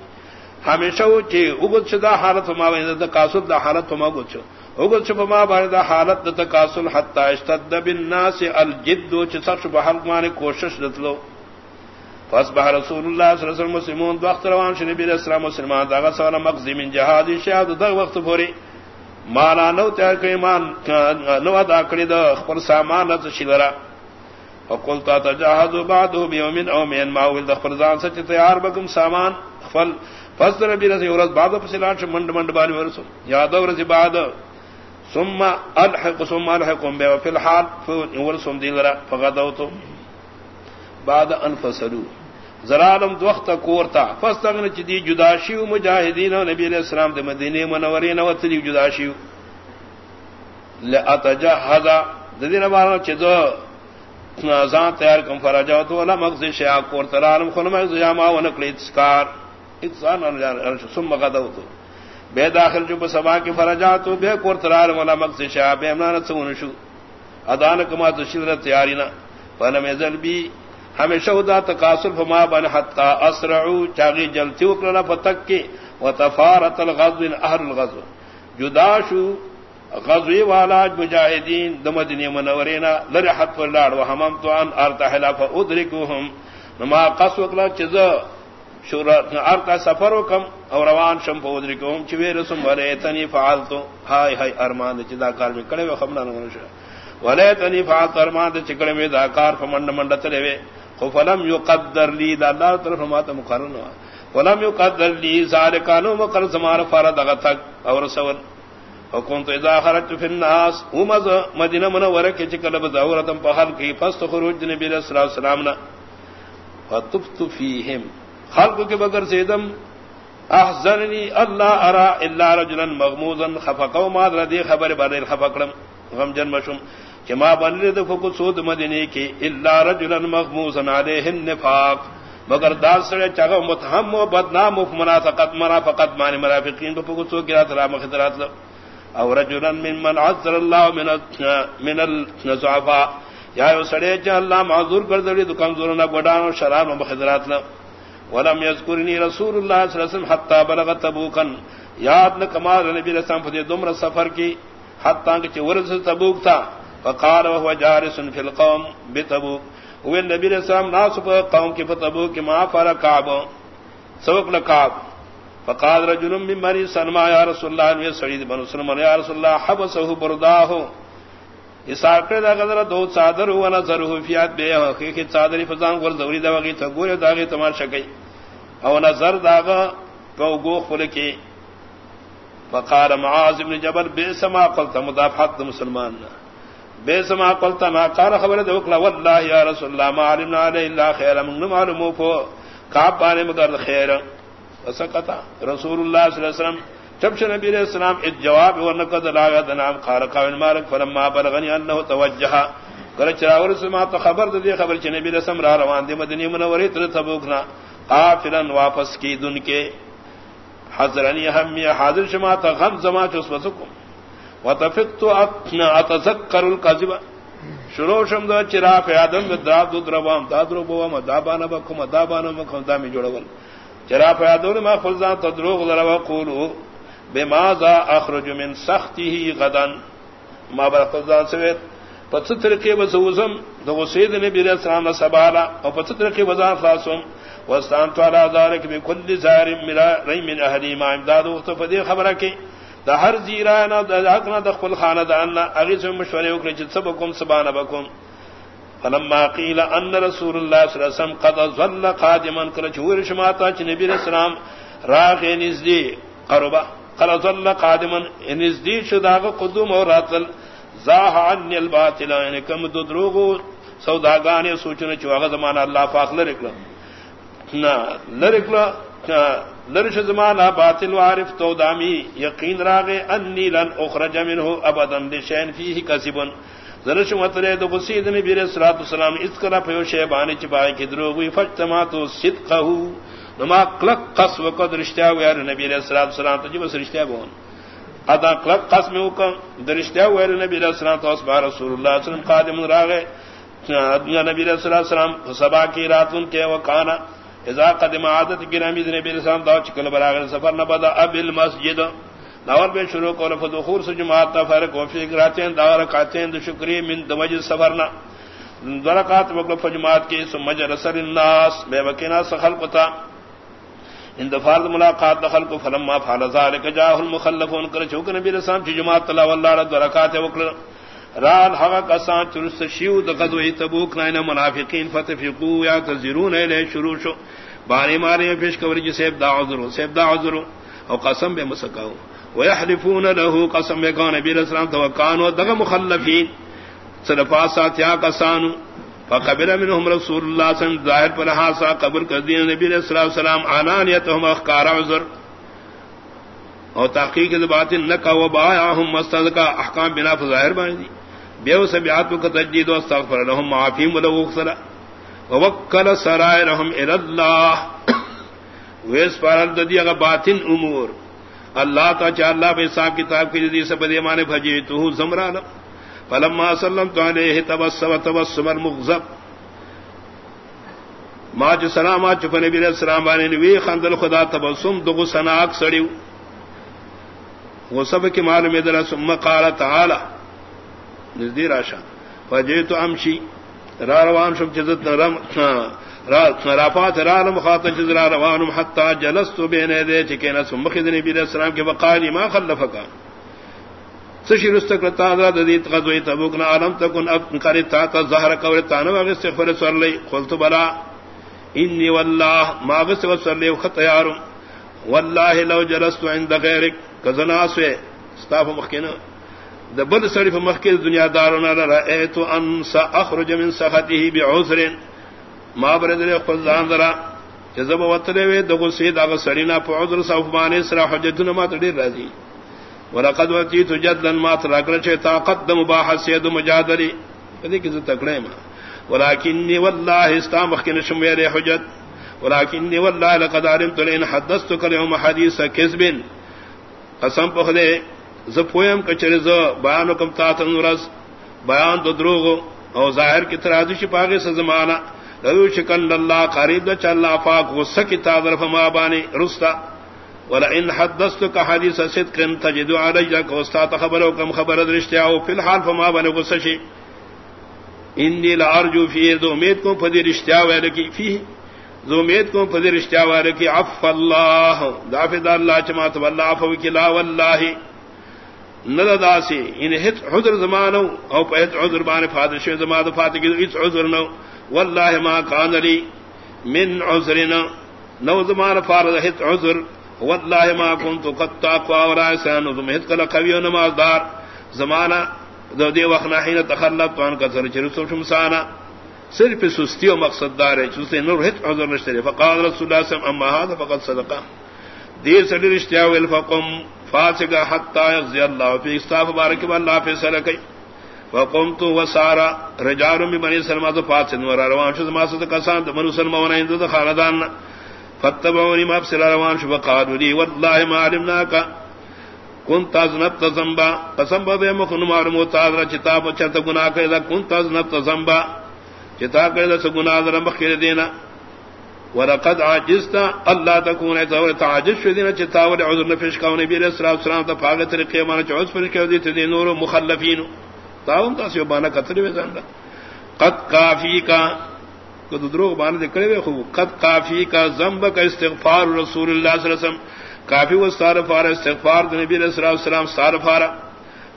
[SPEAKER 2] ہمیشہ وہ چی اگد شدہ حالت فما ویدہ قاسد دا حالت فما گد شدہ اگل چپ ما بارد حالت د تکاسل حتا اشتد بالناس الجد چ سر بحال مان کوشش دتلو۔ فاصبح رسول الله صلی الله علیه وسلم مسلمون وقت روان شنی بیر اسلام مسلمان دا سوال مقضی من جهاد شهاد د وقت پوری۔ مالا نو تیار کړي مان نو ادا کړی د خپل سامان د شیلرا وقلت تجاهد بعده بيوم او من ما ول د خپل ځان سچ تیار بکم سامان خپل فسر بیر سے اورز بعد پسلان مند مند باندې ورسو یاد اورز بعد ثم الحق ثم الحقهم به في الحال فول ثم دلرا فغدوت بعد ان فسلوا زرالم وقت کورتا فاستغن چدی جداشی مجاہدین و نبی علیہ السلام دے مدینے منورے نو تلی جدا جداشی لاتجهز دین بارا چدو نازان تیار کم فرجا تو ولا مغز شیا کورتا عالم خن مغز جما و نقل اسکار انسان ثم غدوت بے داخل جو سبا کی فرجات تو بے کور ترار والا مقصد شاہ بے امانت سون شو. ادان کما تو شدت تیاری نہ فلم یزل بی ہمیشہ دا تقاصر فما بن حتا اسرعوا چاغی جلتی وکلا فتک کی وتفارت الغزو اهل الغزو. جدا شو غزوی والا مجاہدین دمدنی منورینا لرحت فرلاڑ وحممت ان ارتحل فادرکوهم نما قص وکلا چزا ارتا سفر کم اور روان شم پودری کوم چوی رسم ولے تنی فعلتو. ہائے ہائے ارمان چدا کار میں کڑے خبر نہ ونش ولے تنی فعلت ارمان دے چکڑے میں دا کار فمنڈ منڈ چلے وے فلم یقدر لی، دا اللہ طرف ما تو مقرر نہ فلم یقدر لی، ذالکانو مقر زمان فرد غتک اور سور حکمت اذا خرجت في الناس، ومز مدینہ منورہ کے چکل بزاورتم پہل کی فست خروج نبی صلی اللہ علیہ وسلم فتفت فیہم خلق کے بغیر سیدم احزننی اللہ ارا الا رجلا مغموزا خفقوا ما ردی خبر بر خفقلم غم جن مشم کما بن دے فکو سود مدینے کی الا رجلا مغموزا علیہ النفاق مگر دار سڑے چاگا متہم و بدنام و منافقت مرافقت معنی مرافقین فکو سود گرات را مخدرات لو. او رجلا من من عذر اللہ من من النصعفاء یا سڑے چا اللہ معذور کر دے تو کمزور نہ گڈانو شراب و مخدرات لو ولم يذكرني رسول الله صلى الله عليه وسلم حتى بلغ تبوكا یاد نہ کمال نبی علیہ السلام فدی دمر سفر کی حتى کہ ورث تبوک تھا فقال وهو جالس في القوم بتبوك هو النبي علیہ السلام ناس قوم کی تبوک ما فرق كعب سبق لكعب فقال رجل من بني سلمى يا رسول الله ان سعيد بن سلمى يا رسول الله حبسه برداه اساکر دا غذر دو صادر و نظر ہو فیات بے حقیقی صادری فضان ور دوری دا وغی تگوری دا غی تمار شکی. او نظر دا کو گو خلکی. فقال معاذ بن جبل بے سما قلت مدافعت مسلمان بے سما قلت ما قال خبر دو کلا والله یا رسول اللہ، ما علمنا علی اللہ خیر من معلومو فو کعب بانے مگر خیر وسکتا رسول اللہ صلی اللہ علیہ وسلم، جب سے نبی علیہ السلام اس جواب ورنقد لاغا دنام خارقا من مالک، فلما بلغنی انہو توجہا کل چراور سما تو خبر دی خبر چھ نبی علیہ السلام را روان دی مدنی منوری تر تبوکنا قافلا واپس کی دن کے حضرنی ہمی حاضر شما تا غم زما چس وسکم۔ وتفقت اتنا اتذکر القذب شروع شم دا چرا پیادم دراب دو دروام دا درو بوام، دا بانا بکم دا بانا بکم دا می جوڑول۔ چرا پیادون ما خلزان تدروغ دروا قولو، بماذا اخرج من سخته غدا؟ ما برقزان سویت پس طریقے وزوزم دو سید نبی علیہ السلام سبالا، او پس طریقے وزان خاصم وستان تو علا ذالک بکل زار ملا رئی من اہلی ما امداد وقت فدی خبرہ کی، دا ہر زیرانا دا حقنا دا خل خانا دا اننا اغیس مشوری اکلی چد سبکم، سبانا بکم. فلما قیل ان رسول اللہ صلی اللہ علیہ وسلم قد ظل قادما کرچ ہوئی رشماتا چھ نبی علیہ السلام راغ نزدی، قربا، قد ظل قادما، نزدی شداغ قدوم اور راتل، زاہ عنی الباطل یعنی کم دو دروغو سوداگانے سوچنے چواغ زمانہ اللہ فاق لرکلا۔ نا، لرکلا لرش زمانہ باطل وعرف تو دامی، یقین راغے انی لن اخرج منہ ابدا لشین فیہ کسبن زرش مترے دو غسید نبی علیہ الصلوۃ والسلام اس کرا پیو شیبانی چبائے کی دروغی فجتما تو صدقہ نما کلک قص وقت رشتہ ہوا نبی علیہ الصلوۃ والسلام تو جی جب رشتہ بون۔ ادا کلک قص میں وکم درشتہ ہوا نبی علیہ الصلوۃ والسلام رسول اللہ صلی اللہ علیہ وسلم قادم راغے۔ نبی علیہ الصلوۃ والسلام صبا کی رات ان کے وکانا اذا قدم عادت گرامی، نبی علیہ السلام دا چکل براغ سفر نہ بدا اب المسجد نور بے شروع کو لفظ دخول سے جماعت تا فرق و فی راتین دا رکعتین دو شکری من دوج سفرنا۔ درکات وقت فجماعت کی ثم جلس الناس، بے وکینا سخلقتا ان دفار ملاقات دخل کو فلما فعل ذلك جاء المخلفون، کر چوک نبی رسام چ جماعت تلا والله درکات وکل۔ ران حق کسان چرس شیو د غزوه تبوک نائنا منافقین فتفقوا یا تزرون الی شروع شو۔ بانی مارے پیش کور جی سیب دا عذر سیب دا عذر او قسم بے مسکاو ويحلفون له قسم يكون نبی السلام توکانو دغه مخلفین صرفا ساتیا کسانو فقبل منهم رسول الله صلی اللہ ظاہر پر حاسا قبر کر دیا نبی علیہ الصلوۃ والسلام انانیتهم اخکار عذر اور تحقیق باطن نہ کا وباهم مستذ کا احکام بنا ظاہر بانی دی بیو سبیات کو تجدید و استغفر لهم معافیم ولو اخسرا ووکل سرائرهم الى الله ویس پارل دی اگر باطن امور۔ اللہ تا چا اللہ بے صاحب کتاب کی جدید سے بدی مانے بھجی تو زمران. فلما سلمت علیہ تبسم تبسم المغضب. ما جو سلام آ چپ نبی علیہ السلام بانے نوی خندل خدا تبسم، دو سناک سڑیو وہ کی معلوم در ثم قال تعالی. نزدیر آشا فجیت امشی. را روان شم چزت نرم رافات رال مخاطب جزرا روانم حتى جلست بين يدي چکنا سمخذ نبی علیہ السلام کے وقال ما خلفك سشی رستقلتا ذات دیت غزوی تبوکنا علم تکن اب قرتا تا ظہر قول تانا واغ استغفر صلی قلت بلا. انی والله ما غس وصلی خطیار والله لو جلست عند غیرک. کزناسوے کزناس استاف مخکنا دبل سڑی فمخکن دنیا دارنا رأیت ان سأخرج من سخطه بعذر ما بردر خزان درا جذب وتلے وے دغه سید هغه سړینا په عذر صفبان سره حجتونه ما تډیر راځي ولقد وتیت جدلا ما تراکل چې طاقت د مباحثه د مجادله دې کې زه تکړه ما ولكنني والله استامخ کې نشم حجت ولكنني والله لقد علمت ان حدثتك اليوم حديث كذب قسم په دې زه پویم کچره زه بیان کوم تاسو نورز بیان د دروغ او ظاهر کی ترازی شپاغه سے زمانہ لو شکن اللہ قریب چ اللہ پاک غصہ کی تادر فما بانی رستا ولا ان حدثتك حديث صدق تجد علي كوستا خبرو كم خبر درشتیا او فی الحال فما بن غصہ شی انی لارجو فی ذو امید کو فدی رشتیا ویل کی فی ذو امید کو فدی رشتیا ویل کی عف اللہ دافد اللہ چما تو اللہ عفو کی لا والله. ندا سی ان ہت حضر زمانو، او پہت عذر بان فادر شو زمان فاتح کی اس عذر نو والله ما كان لي من عذرنا۔ نو زمان فارد ہت عذر والله ما كنت قد تقوا وراسان ومهت قال قوي نمازدار۔ زمانہ دو دی وقت حين تخلف عن كثر چرسو شمسانا صرف سستی و مقصد دار ہے چوسے نور ہت عذر نشترے فقال رسول الله صلى الله عليه وسلم، اما هذا فقد صدق دی سڑی رشتیا ول فقم فاسق حتى يغزي الله في استاف بارك الله في سلكي. فقمت وسارا رجال من بني سلمہ تو فاسن ورا روان شد ما صد کسان من سلمہ ونین خاندان فتبعوني ما بسل روان شو وقالوا لي والله ما علمناك. كنت ازنبت زنبا قسم بے مخن معلوم تعالی کتاب چت گناہ کہ اذا كنت ازنبت زنبا کتاب کہ اذا گناہ در مخیر دینا. ولقد عجزت الله تكون اذا تعجز في دين کتاب عذر نفش کا نبی علیہ الصلوۃ والسلام تا پاگ طریقے مان چوز پر کہ دی تے نور مخلفین تاون تا سی بانا کتری وے زندا قد کافی کا کو دروغ بان دے کرے خوب. قد کافی کا ذنب کا استغفار رسول اللہ صلی اللہ علیہ وسلم. کافی و استغفار استغفار نبی علیہ الصلوۃ والسلام استغفار.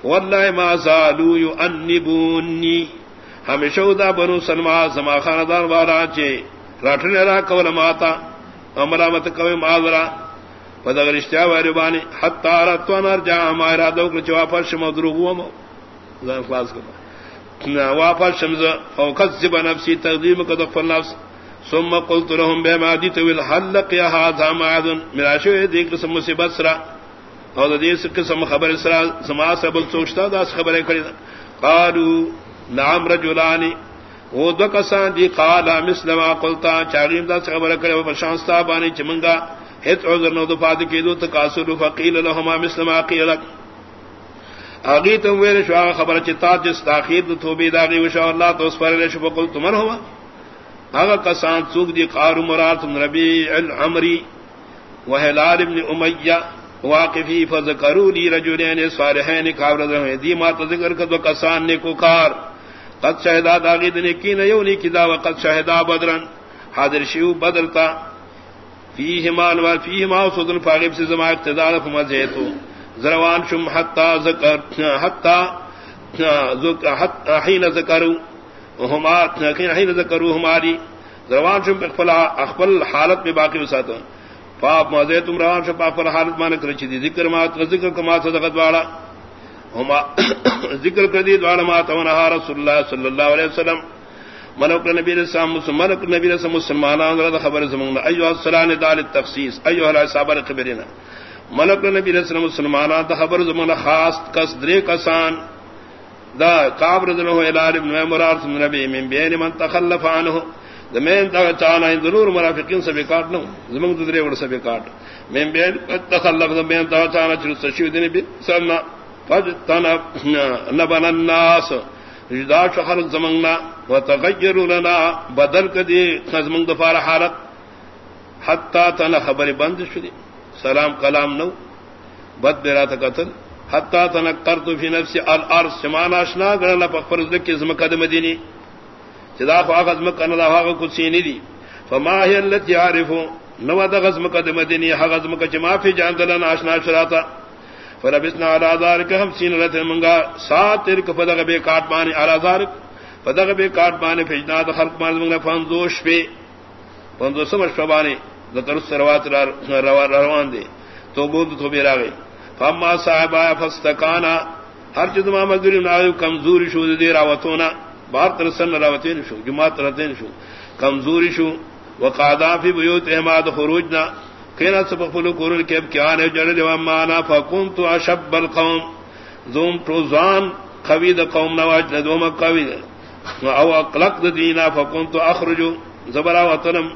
[SPEAKER 2] والله ما زالوا ينبوني ہمیشہ دا بنو سلمہ، زما خاندان والا چے راٹھنے را کول ماتا امرامت کوي ماذرا پدغه رشتیا وایو باندې حتا راتو نار جا ما را دو کړ چوا پر شمو دروغ ومو۔ ځان خلاص کړ واپس شمز او کذب نفسی تقدیم قد غفر نفس۔ ثم قلت لهم بما دي تو الحلق يا هذا معذ میرا شو دیکھ سم مصیبت سرا۔ او دې قسم خبر سرا سما سبل سوچتا، دا خبریں کړی قالوا نعم رجلان وہ دو کسان دی قال مثل ما قلتا چاغیم دا خبر کړی په شان ستا باندې چمنګا هیڅ عذر نو د فاده کېدو تکاسل فقيل لهما مثل ما قيل لك اگی تم ویر شو خبر چتا جس تاخیر تو توبی داغی وشا، اللہ تو اس پر لے شو بقول تمن ہوا؟ اگر کسان سوق دی قار مراد ربی العمری وهلال ابن امیہ واقفی فذکروا لی رجلین صالحین قابل رہے، دی ما ذکر کدو کسان نے کو کار قد شہدا داغی دنے کی نہ یونی کدا وقد شہدا بدرن. حاضر شیو بدرتا فیہ مال و فیہ ما صدن فاغب سے زما اقتدار فمزے تو زروان شم حتا ذکر حتا حين ذکروا هما حين ذکروا ہماری زروان شم اخفل اخفل حالت میں باقی وساتو. پاپ مزے تم روان شم اخفل حالت مان کر چھ ذکر ما، ذکر کما صدقت والا. ہما ذکر کر دی دوڑا ما تو رسول اللہ صلی اللہ علیہ وسلم۔ ملک نبی رسام ملک نبی رسام مسلمانان، رد خبر زمان ایو السلام دال التخصیص ایو علی صابر خبرنا ملک نبی علیہ السلام مسلمان دا خبر زمان خاص کس درے کسان۔ دا قابر دلو الال ابن مرار نبی، من بین من تخلف عنہ۔ دا مین تا چانا ضرور مرافقین سبی کاٹ نو۔ زمان درے ور سبی کاٹ۔ من بین تخلف، دا مین تا چانا چلو سشیو دی نبی سلنا فجتنا نبن الناس. جدا شخر زماننا وتغیروا لنا بدل کدی زمان دفار حالت. حتی تنا خبر بند شدی. سلام کلام نو. بد بیرا تھا قتل حتا تنکرت فی نفسی الارض شمان اشنا گرلا پخفر ذکی زمکہ دے مدینی. جدا خواہ غزمکہ نلا خواہ کسینی دی. فما ہی اللتی عارفو. نو دا غزمکہ دے مدینی. حق غزمکہ چما فی جاندلن آشنا شراتا. فربسنا علا ذارک ہم سین رہتے منگا. سات ترک فدغ بے کاٹ مانی علا ذارک فدغ بے کاٹ مانی فجنا دا خلق مانی منگا. فانزوش پہ فانزوش سمش پہ ذکر سروات روان دے. تو بود تو میرا گئی فما صاحب آیا فستکانا ہر چیز ماں مگر کمزوری شو دے راوتونا. بار ترسن راوتین شو. جماعت رتین شو. کمزوری شو. وقادا فی بیوت احماد خروجنا. کینا سب فلو کورل کے کیا نے جڑ دے مانا فكنت اشب القوم۔ ذوم پروزان خوید قوم نواج ندوم قوید او اقلق دینا فكنت اخرج زبرا وطنم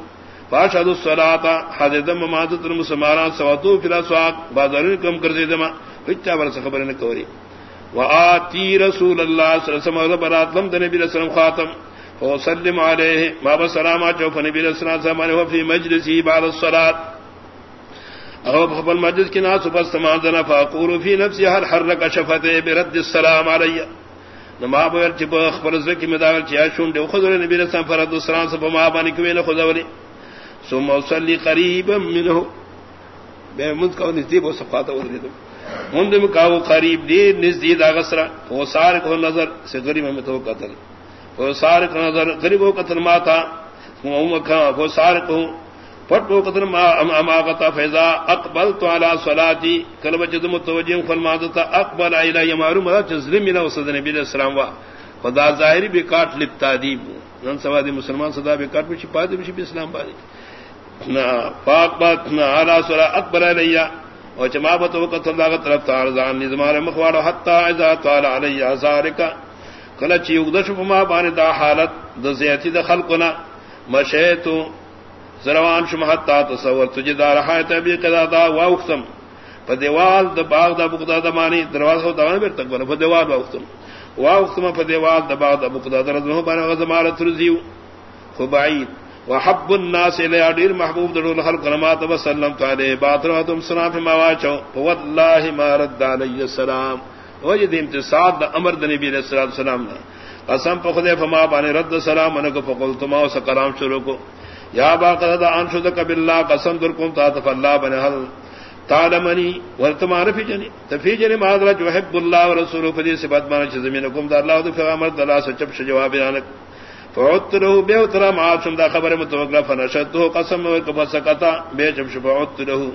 [SPEAKER 2] فاشهد الصلاه حدد مماتت المسلمان سواتو في الاسواق۔ بازار کم کر دے دما کچا بر خبر نہ کوری۔ واتی رسول اللہ صلی اللہ علیہ وسلم۔ برات لم نبی صلی علیہ وسلم خاتم۔ وسلم عليه ما بسلام جو فنبي الاسلام زمان هو في مجلسه بعد الصلاه او بخبل مجلس کی ناس بس تمام دنا فاقول في نفسي هل حرك شفته برد السلام علي نما بغیر چپ خبر ز کی مدار چیا شون دے خود نبی الاسلام فرض السلام سب ما بانی کوی نہ خدا ولی ثم صلي قريبا منه بے مد کو نزدیک و صفات و دے مند میں کاو قریب دی نزدیک اغسرا وہ سار کو نظر، سے غریب میں تو قتل۔ وہ سار کو نظر، غریب و قتل ما تھا وہ سار کو پٹ وہ قتل ما اما قتا فیضا اقبل تو علی صلاتی کلب جد متوجہ فل ما اقبل الی یمارو ما تسلیم الى وسد نبی علیہ السلام وا. خدا ظاہری بھی کاٹ لپتا دی نن سوادی مسلمان صدا بھی کاٹ بھی پادی بھی اسلام بانی نہ پاک بات نہ اعلی صلا اکبر علیہ اور جماعت وقت اللہ طرف تارزان نظمار مخوار حتی اذا طال علی ازارکا کلچی اگدش فما بانی دا حالت، دا زیتی دا خلقنا مشیتو زروان شما حتی تصور تجی دا رحایت ابی قدا دا واوختم پا دیوال دا باغ دا بقدا دا مانی درواز خود دوانی بیر تک بنا پا دیوال واوختم واوختم پا دیوال دا باغ دا بقدا دا رضمہ بانی غزمارت رزیو خبعید وحب الناس الى ادير محبوب دل الخلق لما تسلم عليه باطر تم سنا في مواچو والله ما رد علي السلام. وجد امتصاد امر د نبی علیہ الصلوۃ والسلام قسم پخدے فما بان رد سلام. ان کو فقلت ما شروع کو. یا با قد ان شد بالله قسم در کو تا فلا بن هل تعلمنی ورتمان فی جنی تفی جنی ما ذرا يحب الله ورسوله فدی صفات مان چ زمین کو دا اللہ تو پیغمبر دلا سچب جواب بیان فعدت له بيوترا ما شم دا خبر متوقع فنشدته قسم وكفسكتا بيجم شفعت له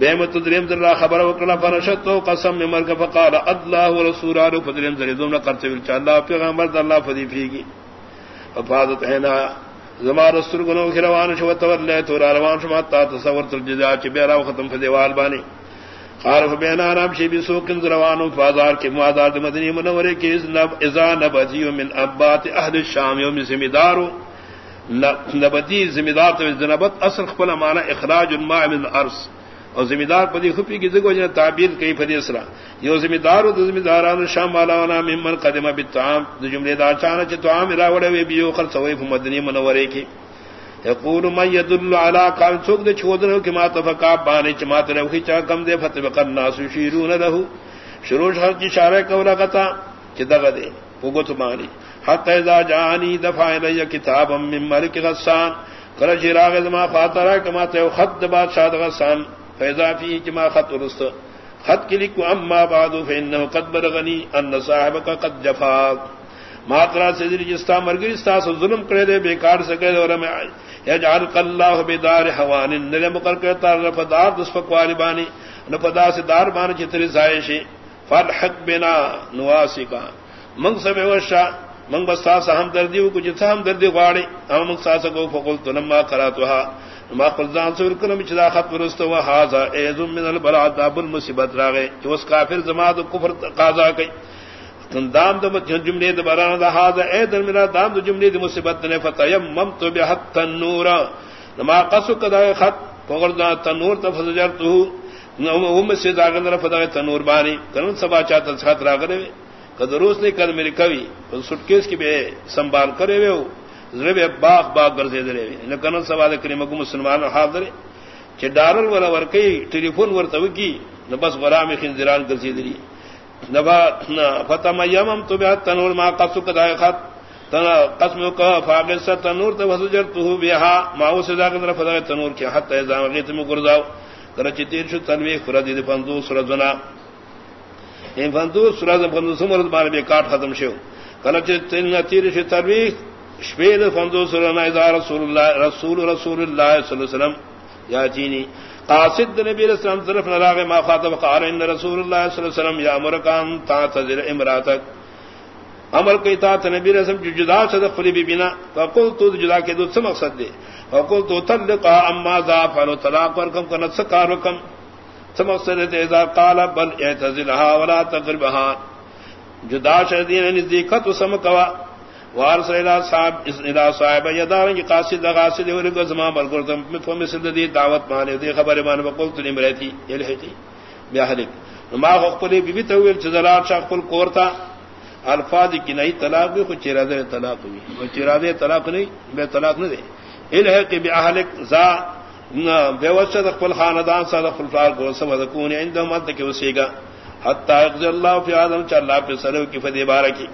[SPEAKER 2] بيمت دريم در خبر وكلا فنشدته قسم ممر فقال الله ورسول الله فدريم در دوم قرت ان شاء الله پیغمبر الله فدي فيگي ففاضت عينا زمار رسول گنو کی روان شو تور لے تو روان شو تا تصور الجزاء چ بيرا ختم فديوال بانی۔ عارف بین آرام شی بی سوکن زروانو فازار کے موازار مدنی منورے کے ازا نبتی من ابات اہل الشام یوم زمیدارو۔ نبتی زمیدار تو زنبت اصل خپل مانا اخراج الماء من الارض۔ اور زمیدار پدی خفی کی زگو جن تعبیر کئی پدی اسرا۔ یو زمیدار و زمیداران شام والا ونا ممن قدم بالطعام۔ جملے دار چانا چ طعام راوڑے بیو خل سوی مدنی منورے کی۔ یقول من يدل على قال سوق دے چھودن کہ ما تفقا بانے چما تے روہی چا کم دے فتو قنا سشیرون له شروع ہر کی اشارہ کولا کتا چدا دے۔ پگت مانی۔ حتا اذا جانی دفع الی کتابا من ملک غسان۔ کر چراغ ما فاترا کما تے خط بادشاہ غسان۔ فیضا فی جما خط رست خط کی لکو اما بعد فانه قد بلغنی ان صاحبك قد جفاك ماترا سے جستا مرگی ستا ظلم کرے دے، بیکار سکے اور میں یجعل اللہ بدار حوان۔ نرے مقر کرتا رفدار دس فقوالی بانی نفدا سے دار بانی چتری زائشی۔ فرحق بنا نواسی کا منگ سب وشا منگ بستا سا ہم دردی ہو، کچھ ہم دردی غاڑی ہم منگ سا سکو فقلت نما کراتوها ما قلزان سور کرم چدا خط ورست و حاضا ایزم من البلا داب المصیبت راگے جو اس کافر زما زماد کفر قاضا کئی دام دم جملے دباران دا ہاذ اے در میرا دام دو جملے دی مصیبت نے فتیمم تو بحت تنور ما قصو کدا خط فغر دا تنور تفجرتو نو سے داغن در فدا تنور بانی. کرن سبا چاہتا خط را کدروس نے کل میری کوی. سٹ کیس کی بے سنبھال کرے وے زرے باغ باغ گرزے درے نہ کرن دے کریم کو مسلمان حاضر چ ڈارل ولا ورکی ٹیلی فون ورتو کی نہ بس غرام خنزران گرزے دری۔ فتم یمم تو بیا تنور ما قصو کدا خط۔ تنا قسم کا فاقس تنور تو وسجر تو بها ما وسدا کدر فدا تنور کی حتا اذا غیت میں گرداو کرچ تیر شو تنوی فرد دی پندو فندو سرزنا ان فندو سرز فندو سمرد بار بے کاٹ ختم شو۔ کرچ تین تیر شو تنوی شپید فندو سرنا اذا رسول اللہ رسول رسول اللہ صلی اللہ علیہ وسلم یا چینی. قاصد نبی علیہ السلام طرف نراغ ما خاطب قال ان رسول اللہ صلی اللہ علیہ وسلم یا امرکان تعتذر امراتک. امر کی اطاعت نبی علیہ السلام جو جدا سے خلی بی بنا فقلت تو جدا کے دو سے مقصد دے. فقلت تلقا اما ذا فلو طلاق ورکم کنت سکار وکم سے مقصد دے اذا قال بل اعتزلها ولا تقربها جدا شدین نزدیکت سمکوا وارس الى صاحب اس الى صاحب يدار کی قاصد غاصد اور کو زمان بل کرتم میں فم سد دی دعوت مانے، دی خبر مان بقول بقولت لمرتی الہتی بیاہلک ما خپل بی بی تویل چزلات شاہ خپل کورتا الفاظ کی نہیں طلاق بھی کچھ چرادے طلاق بھی وہ چرادے طلاق نہیں بے طلاق نہ دے ان ہے کہ بے زا بے وسط خپل خاندان سره خپل فار کو سب کون عندهم مت کہ اسی گا حتا یقضي الله في ادم چ اللہ پہ سرو کی فدی بارکی۔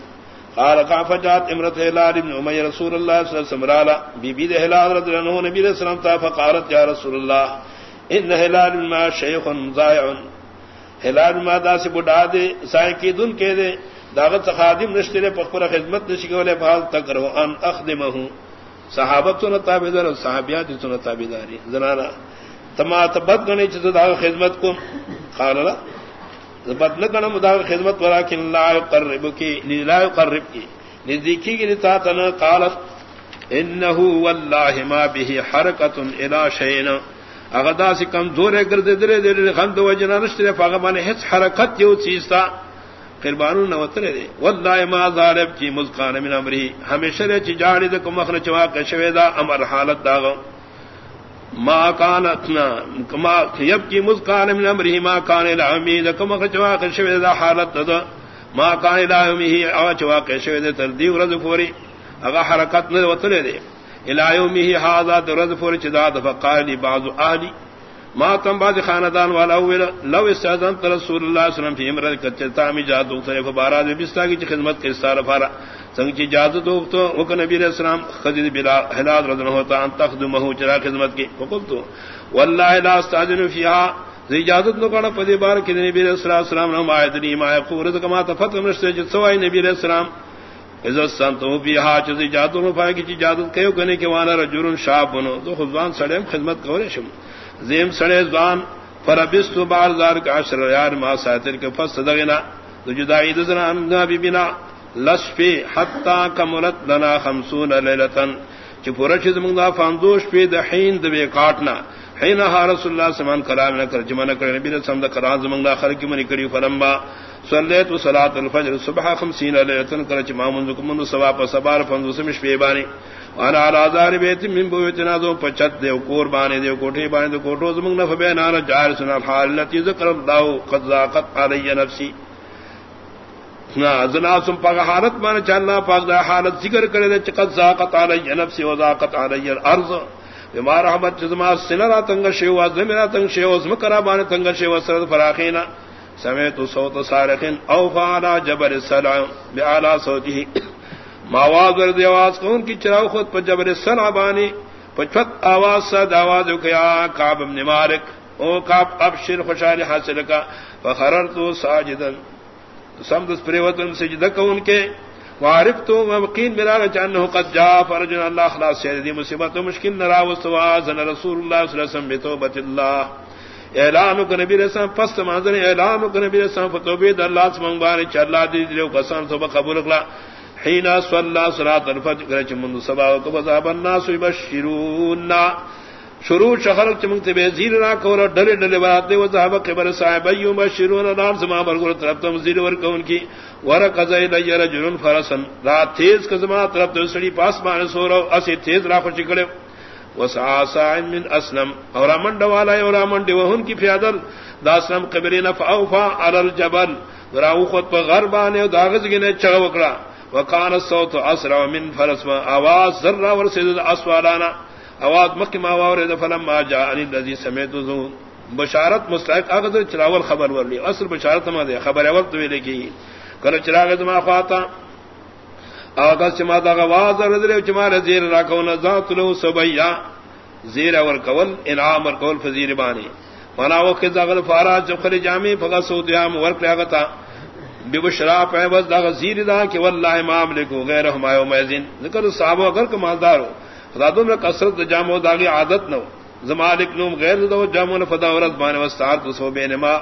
[SPEAKER 2] قال قافجات امرت هلال ابن اميه رسول الله صلى الله عليه وسلم بی بی هلال رضي رضی اللہ عنہ نبی علیہ السلام تا فقالت یا رسول الله ان هلال ما شيخ ضائع ہلال ما دا سے بڑھا دے سائے کی دن کہہ دے۔ دعوت خادم نشترے پخپر خدمت نشی کے فال تک رہو ان اخدمہ صحابت سنت تابدار صحابیات سنت تابداری زنانا، تما تبت گنے چیز دا خدمت کو۔ خان اللہ بد نہ گنا مدا خدمت ورا کہ لا يقرب کی لا يقرب کی نزدیکی کی نتا تن قالت انه والله ما به حرکت الى شيء اغدا سے کم زور گرد درے درے خند وجنا نشترے فغمان ہچ حرکت یو چیز تھا قربانو نوترے دے۔ واللہ ما ظالب چی مزقان من امری۔ ہمیشہ رے چی جاڑی دے کم اخنا چواق امر حالت داغا۔ ما کانتنا ما یب کی من ما کان کم اخنا دا حالت دا ما کان او دا فوری اگا حرکت نوترے دے الہیومی ہی حاضر فوری چی دا بازو قائلی بعض ما تم بعد خاندان والا اول لو استاذن رسول اللہ صلی اللہ علیہ وسلم فی امرت کچتا می جاد دوتنے کو بارا دے بستا کی خدمت کے استار فارا۔ سنگ چی جاد دو تو وہ نبی علیہ السلام خدید بلا ہلاد رضن ہوتا، ان تخدمه چرا خدمت کی۔ فقلت والله لا استاذن فيها زی اجازت نو کنا پدی بار کہ نبی علیہ الصلوۃ والسلام نے ما ادنی ما یقول کما تفتم نشتے جو سوائے نبی علیہ السلام۔ عزت سنتو بها چ اجازت نو پای کی اجازت کہو کنے کہ وانا رجل شاب بنو۔ تو خدوان سڑے خدمت کرے شم۔ زیم سڑے زوان فربستو بار زار کا عشر یار ما ساتر کے فس دغنا جدائی دزنا انگا بی بنا لشفی حتی کملت لنا خمسون لیلتن، چی پورا چیز منگا فاندوش پی دحین دبی کاٹنا، حین ہا رسول اللہ سمان کلام نکر، جمع نکر، نبی رسول اللہ کران زمنگا خلقی منی کری فلما صلیت و صلاة الفجر، صبح خمسین لیلتن کرچ مامنزکم منو سوا پا سبار فاندوس مشفی بانی۔ وانا على دار بيت من بيوتنا ذو پچت دے، کور بانے دے کوٹھی بانے دے کوٹو زمن نف بین انا جار سن الحال التي ذكر الله قد ذاقت علي نفسي نا ازنا سم پاک حالت مان چلنا پاک دا حالت ذکر کرے دے قد ذاقت علي نفسي وذاقت علي الارض۔ بما رحمت جزما سنرا تنگ شیو از میرا تنگ شیو از مکرا بانے تنگ شیو سر فراخینا۔ سمعت صوت صارخ او فعلا جبر السلام بعلا صوته ماواز ورد آواز کون کی چراؤ خود پر جبر سن آبانی پچت آواز سد آواز کیا کاب ابن مالک، او کاب اب شر خوشحالی حاصل کا فخرر تو ساجدن. سمدس پریوتن سجدہ کون کے وعرف تو مقین میرا چانہ قد جا، فرجن اللہ خلاص سے دی مصیبت و مشکل نرا وستوازن رسول اللہ صلی اللہ علیہ وسلم بتوبت اللہ. اعلان کو نبی رسول پس منظر اعلان کو نبی رسول فتوبید اللہ سمنگبانی چا اللہ دی دیو قسم تو قبول اکلا. حين صلى صلاه الفجر كرچ من سبا وذهب الناس يبشرون شروع شهر چمن تے زیر را کور ڈلے ڈلے بات دے وذهب قبر صاحب يبشرون نام سما برگر طرف تم زیر ور کون کی ور قزید رجل فرسن. را تیز کزما طرف تو سڑی پاس مان سو اسی تیز را خوش کڑے. وسعا ساع من اسلم. اور امن والا اور امن دیوہن کی فیادر داسلم قبرین فاوفا على الجبل. راو خود پر غربان داغز گنے چغ وکڑا وکان الصوت اسرع من فرس آواز ذرا ورسد اسوالانا۔ آواز مکہ ما ورد فلما جاء الذي سمعت ذو بشارت مستحق اگر چراول خبر ورلی اصل بشارت ما دے، خبر اول تو لگی کر چراغ ما خاطا اگر چما دا آواز ردر چما زیر را کون ذات لو سبیا۔ زیر اور کول، انعام اور کول فزیر بانی۔ منا وقت زغل فارا جب خلی جامع فغا سودیام ورک لگتا بشرا پہ بس دا غزیر دا کہ واللہ امام لکو غیر ہمایو میزین ذکر صحابہ اگر کہ مالدار ہو، خدا دو میں کثرت جامع داغی عادت نو زمالک نوم غیر دو جامع فدا ورد بانے وستار تو سو بینما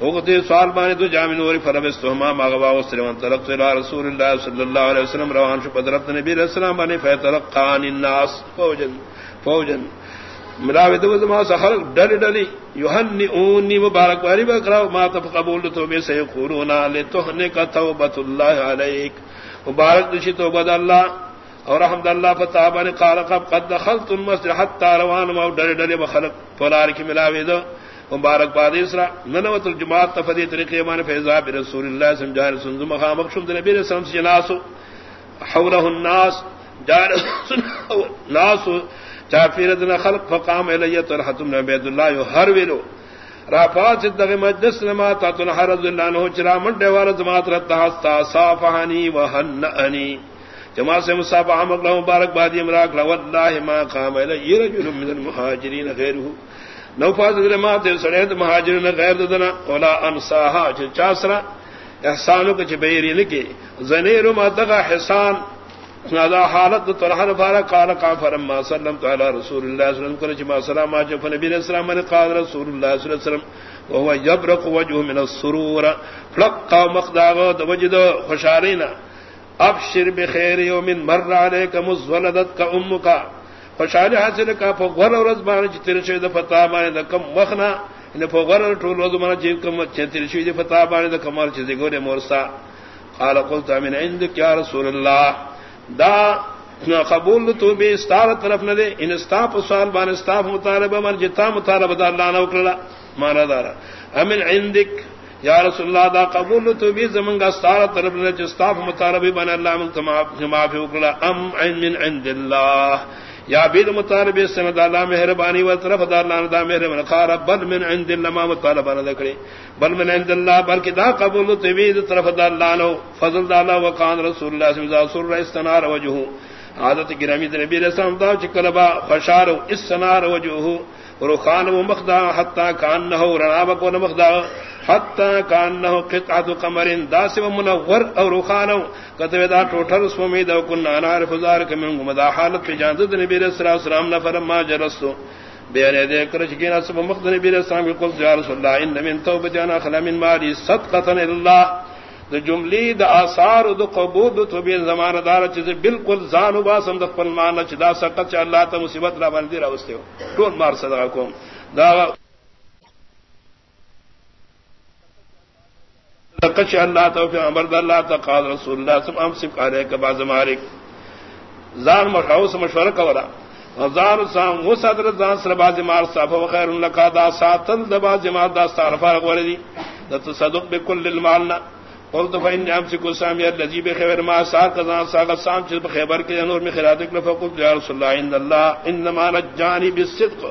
[SPEAKER 2] وقتی سوال بانے تو جامع نوری فربستہما مغوا وسلم تلقت الى رسول اللہ صلی اللہ علیہ وسلم، روان شو پدرت نبی علیہ السلام بانے فیتلقان الناس فوجن فوجن ملاوی دو زما سخر ڈلی ڈلی. یوہنی اونی مبارک واری بکراو. ما تف قبول تو بے سے قرونا لتہنے کا توبت اللہ علیک. مبارک دشی توبت اللہ. اور رحمد اللہ فتابہ نے قال قب قد دخلت المسجد حتی روان ما ڈلی ڈلی بخلق فلار کی ملاوی دو. مبارک باد اسرا. ننوت الجماعت تفدی طریقے مان فیضا برسول اللہ سمجھا رسول مقام مقصود نبی رسول سے جناس حوله الناس. جار ناس چافیرتنا خلق فقام الیت الحتم عبد الله ہر ویلو۔ رافات دغ مجلس نما تا تن اللہ نو چرا منڈے وار جماعت رتا ہستا صافانی وہنانی جما سے مصافہ مقلا مبارک بادی امراک لا والله ما قام الی رجل من المهاجرین غیره نو فاز دل ما تے سڑے مہاجرین غیر دنا، ولا انصاها چاسرا۔ احسانو کے چبیری لکے۔ زنیر ما دغا حسان نادا حالت طلحہ فارا قال قال فرما سلم تعالی رسول اللہ صلی اللہ علیہ وسلم السلام علیکم نبی علیہ السلام نے قال رسول اللہ صلی اللہ علیہ وسلم، وهو يبرق وجهه من السرور. فلق مقداغ وجد خوشالینا ابشر بخیر یوم مر عليك مزولدت کا امك خوشالی حاصل کا فغور اور زبان چتر شید فتا ما نے کم مخنا یعنی ان فغور ٹول روز من جیب کم چتر شید فتا ما نے کمال چیز گورے مورسا. قال قلت من عندك يا رسول الله دا قبول تو بھی استار طرف نہ دے، ان استاف سوال بان استاف مطالبہ من جی جتا مطالبہ دا اللہ نہ وکلا مانا دارا۔ امن عندك یا رسول اللہ، دا قبول تو بھی زمن کا استار طرف نہ جستاف مطالبہ بن اللہ من تمام معافی وکلا ام عند من عند اللہ۔ یا بید مطالب سند اللہ مہربانی و طرف دا اللہ دا مہربانی قال بل من عند اللہ ما مطالبہ نہ کرے بل من عند اللہ، بلکہ دا قبول تبید طرف دا اللہ نو فضل دا اللہ وقان رسول اللہ صلی اللہ علیہ وسلم استنار وجہو۔ عادت گرامی نبی علیہ السلام دا چکلبا خشار استنار وجہو رخان و مخدا حتی کانہو رنابک و مخدا حتی کانہو قطعت قمر داس و منور او رخانو کتوی دا ٹوٹر سومی دا کننا نعرف ذارک منگو مدا حالت پی جانزد نبی علیہ السلام نفرم ما جرستو. بیان دے کرچ کی نسب مخدن بیر اسلام کی قلت یا رسول اللہ، ان من توبت انا خلا من مالی صدقتا اللہ. دا جملی دا آثار دا قبود دا توبین زمان دارا چیز بالکل زانو باسم دا قبل مانا چی دا سقط چی اللہ تا مصیبت را بندی را وستے ہو. تون مار صدقہ کوم. دا سقط اللہ تا فی عمر دا اللہ تا قاد رسول اللہ سم امسک آلے کا بعض مارک زان مشاوس مشورہ کورا غزار سام وہ صدر زان سر باز مار صاحب خیر لك دا ساتل دبا جما دا استغفار غوردی تصدق بكل المال قلت فإن أمسك سامي الذي بخير ما ساق زان ساق سام چھ خیبر کے نور میں خیراتک لفقلت یا رسول اللہ، ان اللہ، انما نجانی بالصدق۔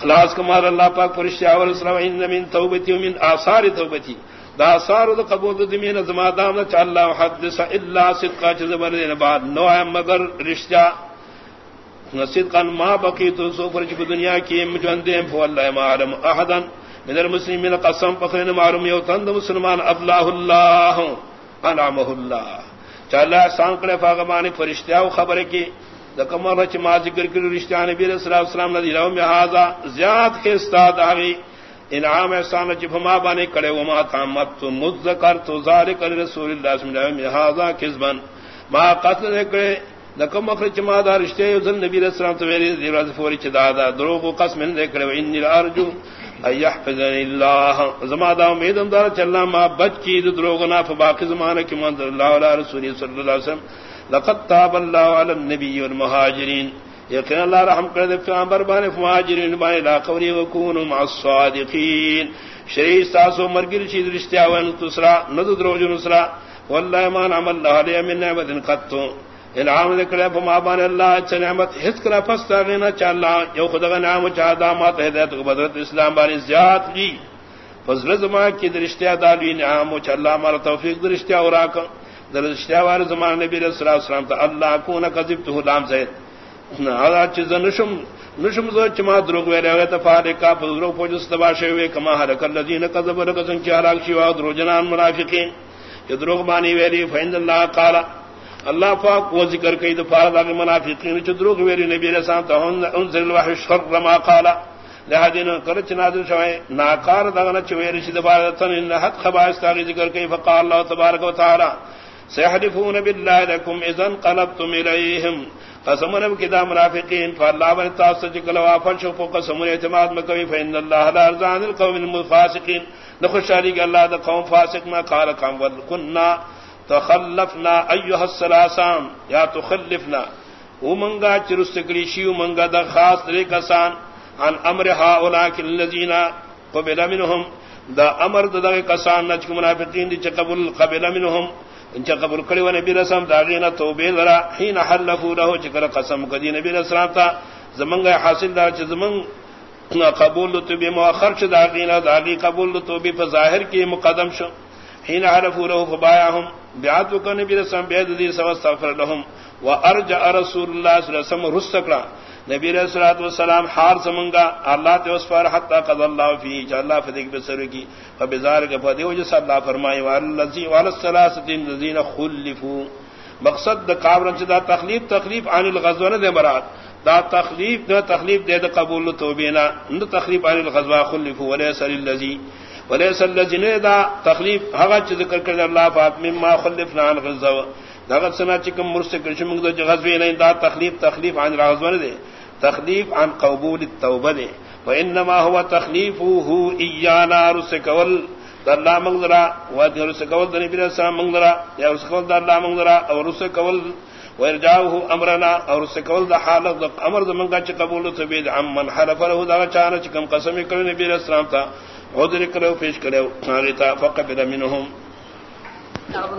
[SPEAKER 2] خلاص کمال اللہ پاک فرشتہ اور اسلام ان من توبتی ومن آثار توبتی دا آثار دا قبول دا دمین زما دام چ اللہ حدث الا صدقا چھ زبر بعد نو ہے مگر رشتہ۔ نصید قان ما بقی تو سو پر چھ دنیا کی مجندے فو اللہ ما علم احدا۔ من المسلمین قسم فخرن معلوم یو تند مسلمان ابلاہ اللہ انعمہ اللہ۔ چلا احسان کرے فاغمانی فرشتہ او خبر کی دکمر رچ ما ذکر کر رشتہ نبی صلی اللہ علیہ وسلم نے لو میں ہاذا زیاد کے استاد اگی انعام احسان چ فما بانے کڑے وما تامت مذکر تو ذالک رسول اللہ صلی اللہ علیہ وسلم ہاذا کذبن ما قتل کرے نکم مخرج چما دا رشتے یوزن نبی علیہ السلام تو میری دیواز فوری چدا دا دروغ و قسم ان دیکھ رہے انی الارجو ایحفظن اللہ زما دا امیدم دار چلنا ما بچ کی دروغ نا فباقی زمانہ کی منظر اللہ علیہ رسولی صلی اللہ علیہ وسلم. لقد تاب اللہ علی النبی والمہاجرین یقین اللہ رحم کر دے پیغمبر بانے فمہاجرین بانے لا قولی وکونوا مع الصادقین. شریع ساسو مرگر چیز رشتہ وان تسرا ند دروغ نسرا واللہ ما نعم اللہ علیہ من نعمت قطو انعام ذکر فما بان اللہ اچھا نعمت حس کرا فستا غینا چا اللہ یو خدا نعم چا دامات ہدایت کو، بدرت اسلام بانی زیاد لی فضل زمان کی درشتیا دالوی نعم چا اللہ مارا توفیق درشتیا اوراکا درشتیا وار زمان نبی صلی اللہ علیہ وسلم تا اللہ کونا قذبتو لام زید ہذا چیز نشم نشم زو چما دروغ ویلے ہوئے تفارق تفارقا فضلو پوجس تباشے ہوئے کما حرک اللذین قذب رکسن چی حراک شیوا دروجنان منافقین. یہ دروغ بانی ویلی فیند اللہ قالا اللہ پاک وہ ذکر کئی دفعہ دار منافقین چدرو کہ میری نبی علیہ السلام تو انزل الوحی شر ما قال. لہذا کرچ نازل شوئے، ناکار دغنا چویر شد بارتن ان حق خبائس تاغی ذکر کئی، فقال اللہ تبارک و تعالی سيحلفون بالله لكم اذا انقلبتم اليهم قسمنا بكذا منافقين فالله من تاسج قالوا فشوا قسم الاعتماد مكوي فان الله لا يرضى عن القوم المفاسقين نخش عليك الله ده قوم فاسق ما قال كم كنا تخلفنا ایها السلاسام یا تخلفنا. او منگا شیو منگا دا خاص دے کسان. عن امر هؤلاء الذين قبل منهم دا امر دا کسان نچ منافقین دی قبول قبل منهم ان چ قبول کړي و نبی رسول دا غینا توبه لرا حين حلفوا له چکر قسم کدی نبی رسول تا زمنګ حاصل دا چ زمنګ قبول تو مؤخر چ دا غینا دا غی قبول تو بھی ظاہر کی مقدم شو۔ حين حلفوا له فبايعهم بیعت کو نبی رسول بیعت دی سوا استغفر لهم وارجع رسول الله صلی اللہ علیہ وسلم رسکلا نبی علیہ الصلوۃ والسلام حال سمنگا اللہ تے اس پر حتا قضى الله فی کہ اللہ فدیک بسر کی فبذلک فدیو جو صلی اللہ فرمائے والذی والثلاثه الذين خلفوا مقصد دا قابل دا تخلیف تخلیف عن الغزوہ دے مراد۔ دا تخلیف دا تخلیف دے دا قبول توبینا دا تخلیف عن الغزوہ خلفوا وليس للذی وليس الذين دا تخلیف ہا ذکر کر اللہ پاک، مما خلفنا عن غزوہ۔ دغت سنا چکم مرس کرشم دا غزوی نہیں دا تخلیف تخلیف عن الغزوہ دے۔ تخلیف عن قبول التوبہ دے۔ وانما هو تخلیفه ایانا رسکول اللہ منگرا و رسکول دنی بیر السلام منگرا یا رسکول دا اللہ منگرا او رسکول ورجاوه امرنا او رسکول دا حالت دا امر دا منگا چی قبول تبید عمن حرف له دا چانا چکم قسمی کرو نبی السلام تا، عذر کرو، پیش کرو آغیتا فقبل منهم